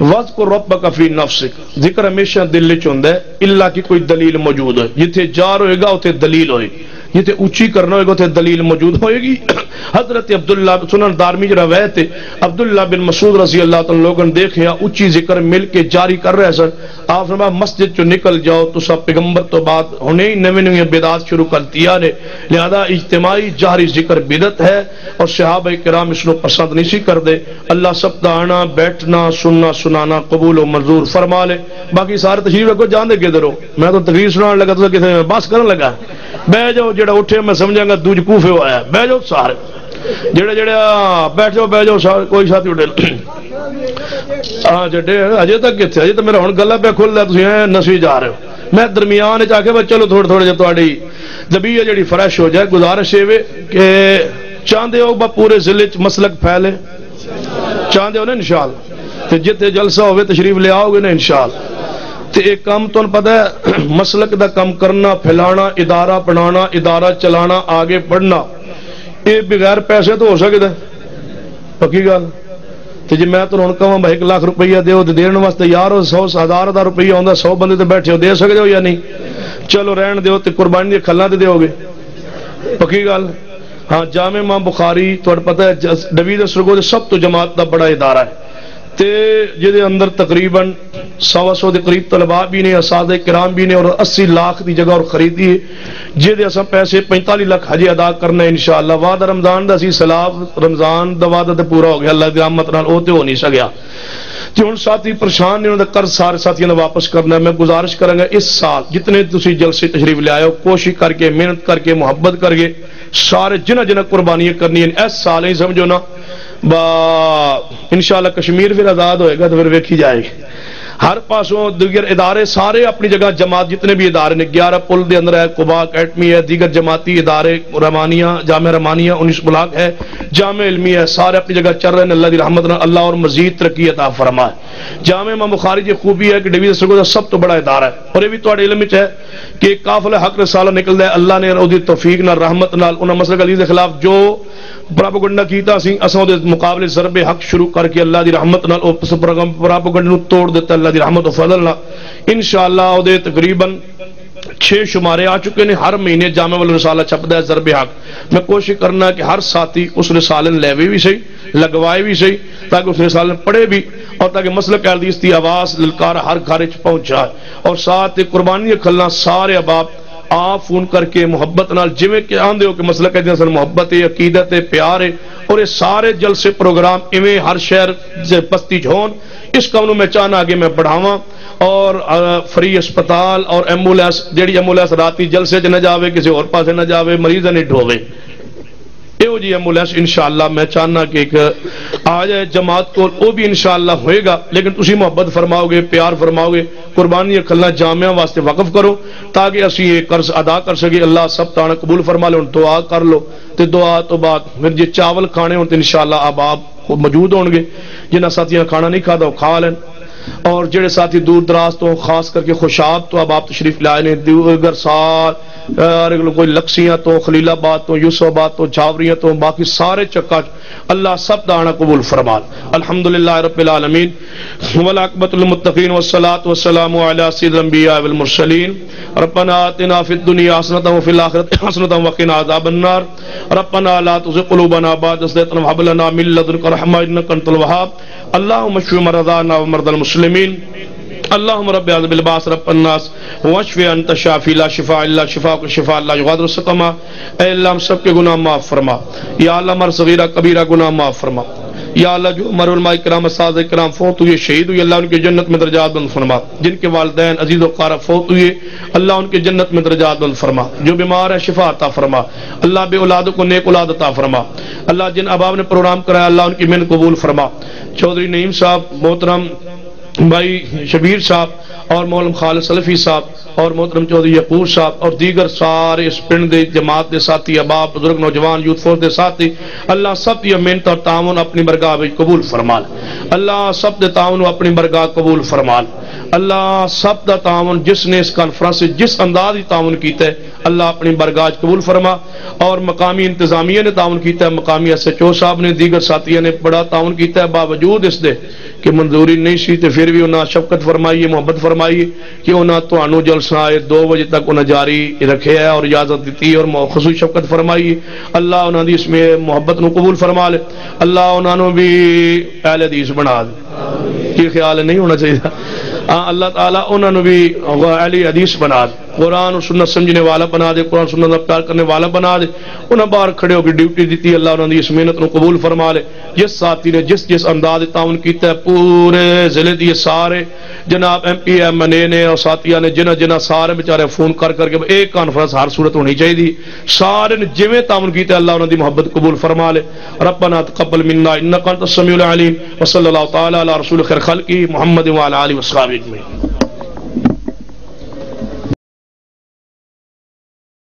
وز کو رب کفی نفس ذکر ہمیشہ دل چند ہے۔ اللہ کی کوئی دلیل موجود ہے۔ جتھے جار ہوئے گا اتنے دلیل ہوئے یہ تے اچھی کرنا ہوئے گا، تے دلیل موجود ہوئے گی۔ حضرت عبداللہ سنن دارمی جڑا وے تے عبداللہ بن مسعود رضی اللہ تعالی لوگن ہیں اچھی ذکر مل کے جاری کر رہے سر آپ فرمایا، مسجد چو نکل جاؤ تو سب پیغمبر تو بعد ہونے ہی نوے نوے بدعات شروع کر دیا نے۔ لہذا اجتماعی جاری ذکر بیدت ہے اور صحابہ کرام اس نو پسند نہیں سی کر دے اللہ سب دانا بیٹھنا، سننا، سنانا، قبول و منظور فرما لے۔ باقی سارے تشریف رکھو جان دے کے درو میں تو تقریر سنانے لگا تو کسی میں بس کرنے لگا۔ بہ جاؤ جڑا اٹھے میں سمجھا گا دوج کوفے آیا بہ جاؤ سارے۔ جڑے جڑے بیٹھ جاؤ، بہ جاؤ سارے۔ کوئی ساتھی اٹھے۔ ہاں جڈے، اجے تک کتنے اجے تو میرا ہوں گلا پہ کھل رہا تھی نسوی جا رہے ہو۔ میں درمیان آ کے چلو تھوڑے تھوڑے جی تاری دبی ہے جڑی فریش ہو جائے، گزارش ہے کہ چاہتے ہو با پورے ضلع مسلک پھیلے۔ چاہتے ہو نا، انشاءاللہ۔ تو جتنے جلسہ ہوئے تشریف لے آؤ گے نا، انشاءاللہ۔ تے ایک کام تو پتہ ہے، مسلک دا کم کرنا، پھیلانا، ادارہ بنانا، ادارہ چلانا، آگے پڑھنا یہ بغیر پیسے تو ہو سکتا ہے۔ پکی گل۔ تو جی میں تو ہوں کہاں بھائی ایک لاکھ روپیہ دے دن واسطے یار ہو سو ہزار کا روپیہ آتا سو بندے تو بیٹھے ہو، دے سکتے ہو یا نہیں؟ چلو رہن دیو تے قربانی دے کھلنا تے دے گے پکی گل۔ ہاں جامع ماں بخاری تھوڑا پتہ ہے ڈویز سرگو سب تو جماعت دا بڑا ادارہ ہے۔ تے جدے اندر تقریباً سوا سو دے قریب طلباء بھی نے، اساتذہ کرام بھی نے اور اسی لاکھ دی جگہ اور خریدی ہے، جدے اسا پیسے پینتالی لاکھ حجے ادا کرنا ہے انشاءاللہ۔ وعدہ رمضان دا سی سلاف رمضان دا وعدہ دا پورا ہو گیا۔ اللہ دی رحمت نال ہو نہیں سکیا۔ تے ان ساتھی پریشان نے انہوں دا کر سارے ساتھی نے واپس کرنا ہے۔ میں گزارش کراں گا اس سال جتنے دوسری جلسے تشریف لے آئے ہو، کوشش کر کے، محنت کر کے، محبت کر کے سارے جنہ جنہ قربانیاں کرنی ہیں ایس سال ہی سمجھو نا۔ با انشاءاللہ کشمیر پھر آزاد ہوئے گا تو پھر ویکھی جائے گی۔ ہر پاسوں دیگر ادارے سارے اپنی جگہ جماعت جتنے بھی ادارے نے، گیارہ پل دے اندر ہے کوبا اکیڈمی ہے، دیگر جماعتی ادارے، رحمانیہ، جامعہ رحمانیہ، انیس بلاک ہے جامع علمی ہے، سارے اپنی جگہ چل رہے ہیں، اللہ کی رحمت اللہ اور مزید ترقی عطا فرمائے۔ جامع امام بخاری کی خوبی ہے کہ ڈویژن سکول سب تو بڑا ادارہ ہے۔ اور یہ بھی تھوڑے علم ہے کہ قافل حق رسالہ نکلتا ہے، اللہ نے اودی توفیق نال، رحمت نال، انہاں مسلک علی کے خلاف جو پراپوگنڈا کیتا سی، اساں دے مقابلے ضرب حق شروع کر کے اللہ دی رحمت نال اس پراپوگنڈا نو توڑ دیتا اللہ اللہ دی رحمت و فضل انشاءاللہ او دے تقریباً چھے شمارے آ چکے نے، ہر مہینے جامع والا رسالہ چھپتا ہے ضرب حق۔ میں کوشش کرنا ہے کہ ہر ساتھی اس رسالے نے لیوے بھی صحیح، لگوائے بھی صحیح، تاکہ اس رسالے پڑھے بھی، اور تاکہ مسئلہ کہہ دیستی آواز، للکار ہر گھارے چھ پہنچ جائے۔ اور ساتھ قربانی کھلنا سارے عباب آپ فون کر کے محبت نال جویں کہ آندے ہو کہ مسئلہ کہہ دینا سن، محبت ہے، عقیدت ہے، پیار ہے، اور یہ سارے جلسے پروگرام اویں ہر شہر بستی جھون، اس کام میں چاہنا آگے میں بڑھاواں، اور فری ہسپتال اور ایمبولینس، جیڑی ایمبولینس رات جلسے جنہ جاوے کسی اور پاسے نہ جاوے مریض نہیں ڈھووے۔ یہو جی ایمبولینس لس ان شاء اللہ میں چاہنا کہ ایک آج ہے جماعت کو وہ بھی انشاءاللہ شاء ہوئے گا، لیکن تم محبت فرماؤ گے پیار فرماؤ گے قربانی دیا جامعہ واسطے وقف کرو، تاکہ اسی یہ قرض ادا کر سکے، اللہ سب تان قبول فرما لو دعا کر لو تو دعا تو بعد پھر جی چاول کھانے ہو شاء اللہ آباد موجود ہونے ساتھیاں کھانا نہیں کھا دو کھا لین۔ اور جڑے ساتھی دور دراز تو خاص کر کے خوشاب تو اب آپ تشریف لائے نے دیگر سار کوئی لکسیاں تو، خلیل آباد تو، یوسف آباد تو، جاوریاں تو، باقی سارے چکا اللہ سب دانا قبول فرمان۔ الحمدللہ رب العالمین۔ ولاقبۃ المتقین والصلاة والسلام علی سید الانبیاء والمرسلین۔ ربنا آتنا فی الدنیا حسنتا وفی الاخرت حسنتا وقنا عذاب النار۔ ربنا لا تزغ قلوبنا بعد إذ هديتنا وهب لنا من لدنك رحمة إنك أنت الوهاب۔ اللهم اشف مرضانا ومرضى المسلمين۔ المسلمين اللهم رب عذب بالباس رب الناس. واشف انت شافی، لا شفاء الا شفاءك شفاء اللہ يغادر سقما اے اللہ، ہم سب کے گناہ معاف فرما. یا اللہ، ہمارا صغیرہ کبیرہ گناہ معاف فرما. یا اللہ، جو عمر علماء کرام، اساتذہ کرام، فوت ہوئے شہید ہوئے، اللہ ان کے جنت میں درجات بند فرما. جن کے والدین، عزیز و قارب فوت ہوئے، اللہ ان کے جنت میں درجات بند فرما. جو بیمار ہے، شفا عطا فرما. اللہ بے اولادوں کو نیک اولاد عطا فرما. اللہ جن اباب نے پروگرام کرایا، اللہ ان کی محنت قبول فرما. چودھری نعیم صاحب، محترم بھائی شبیر صاحب اور مولم خالد سلفی صاحب اور محترم چودھری یقور صاحب اور دیگر سارے اس پنڈ دے جماعت دے ساتھی اباب بزرگ، نوجوان، یوتھ فورس دے ساتھی، اللہ سب دی محنت اور تعاون اپنی برگاہ وچ قبول فرمال۔ اللہ سب دے تعاون اپنی برگاہ قبول فرمال۔ اللہ سب دا تعاون جس نے اس کانفرنس جس انداز ہی تعاون کیتا ہے، اللہ اپنی برگاہ قبول فرما اور مقامی انتظامیہ نے تعاون کیتا ہے۔ مقامی ایس ایچ او صاحب نے، دیگر ساتھیوں نے بڑا تعاون کیتا ہے۔ باوجود اس دے کہ منظوری نہیں سی تے پھر بھی انہاں شفقت فرمائی محبت فرمائی کہ انہاں تانوں جلسہ آئے دو بجے تک انہاں جاری رکھے ہے اور اجازت دیتی اور خصوصی شفقت فرمائی اللہ انہاں دی اس میں محبت نو قبول فرما لے۔ اللہ انہاں نو بھی اہل حدیث بنا دے۔ کی خیال نہیں ہونا چاہیے۔ ہاں، اللہ تعالیٰ انہوں نے بھی علی حدیث بنا دے قرآن اور سنت سمجھنے والا بنا دے، قرآن سنت کا پیار کرنے والا بنا دے۔ انہیں باہر کھڑے ہو کے ڈیوٹی دیتی، اللہ انہوں نے اس محنت کو قبول فرما لے۔ جس ساتھی نے جس جس انداز تعاون کیتا ہے، پورے ضلع دیے سارے جناب M P, M N A نے اور ساتھیاں نے جنہ جنہ سارے بیچارے فون کر کر کے ایک کانفرنس ہر صورت ہونی چاہیے۔ سارے نے جویں تعاون کیتا ہے، اللہ انہوں دی محبت قبول فرما لے۔ ربنا تقبل منا انک انت السمیع العلیم۔ وصلی اللہ تعالی علی رسول خیر خلقی محمد وعلی آلہ وصحبہ اجمعین۔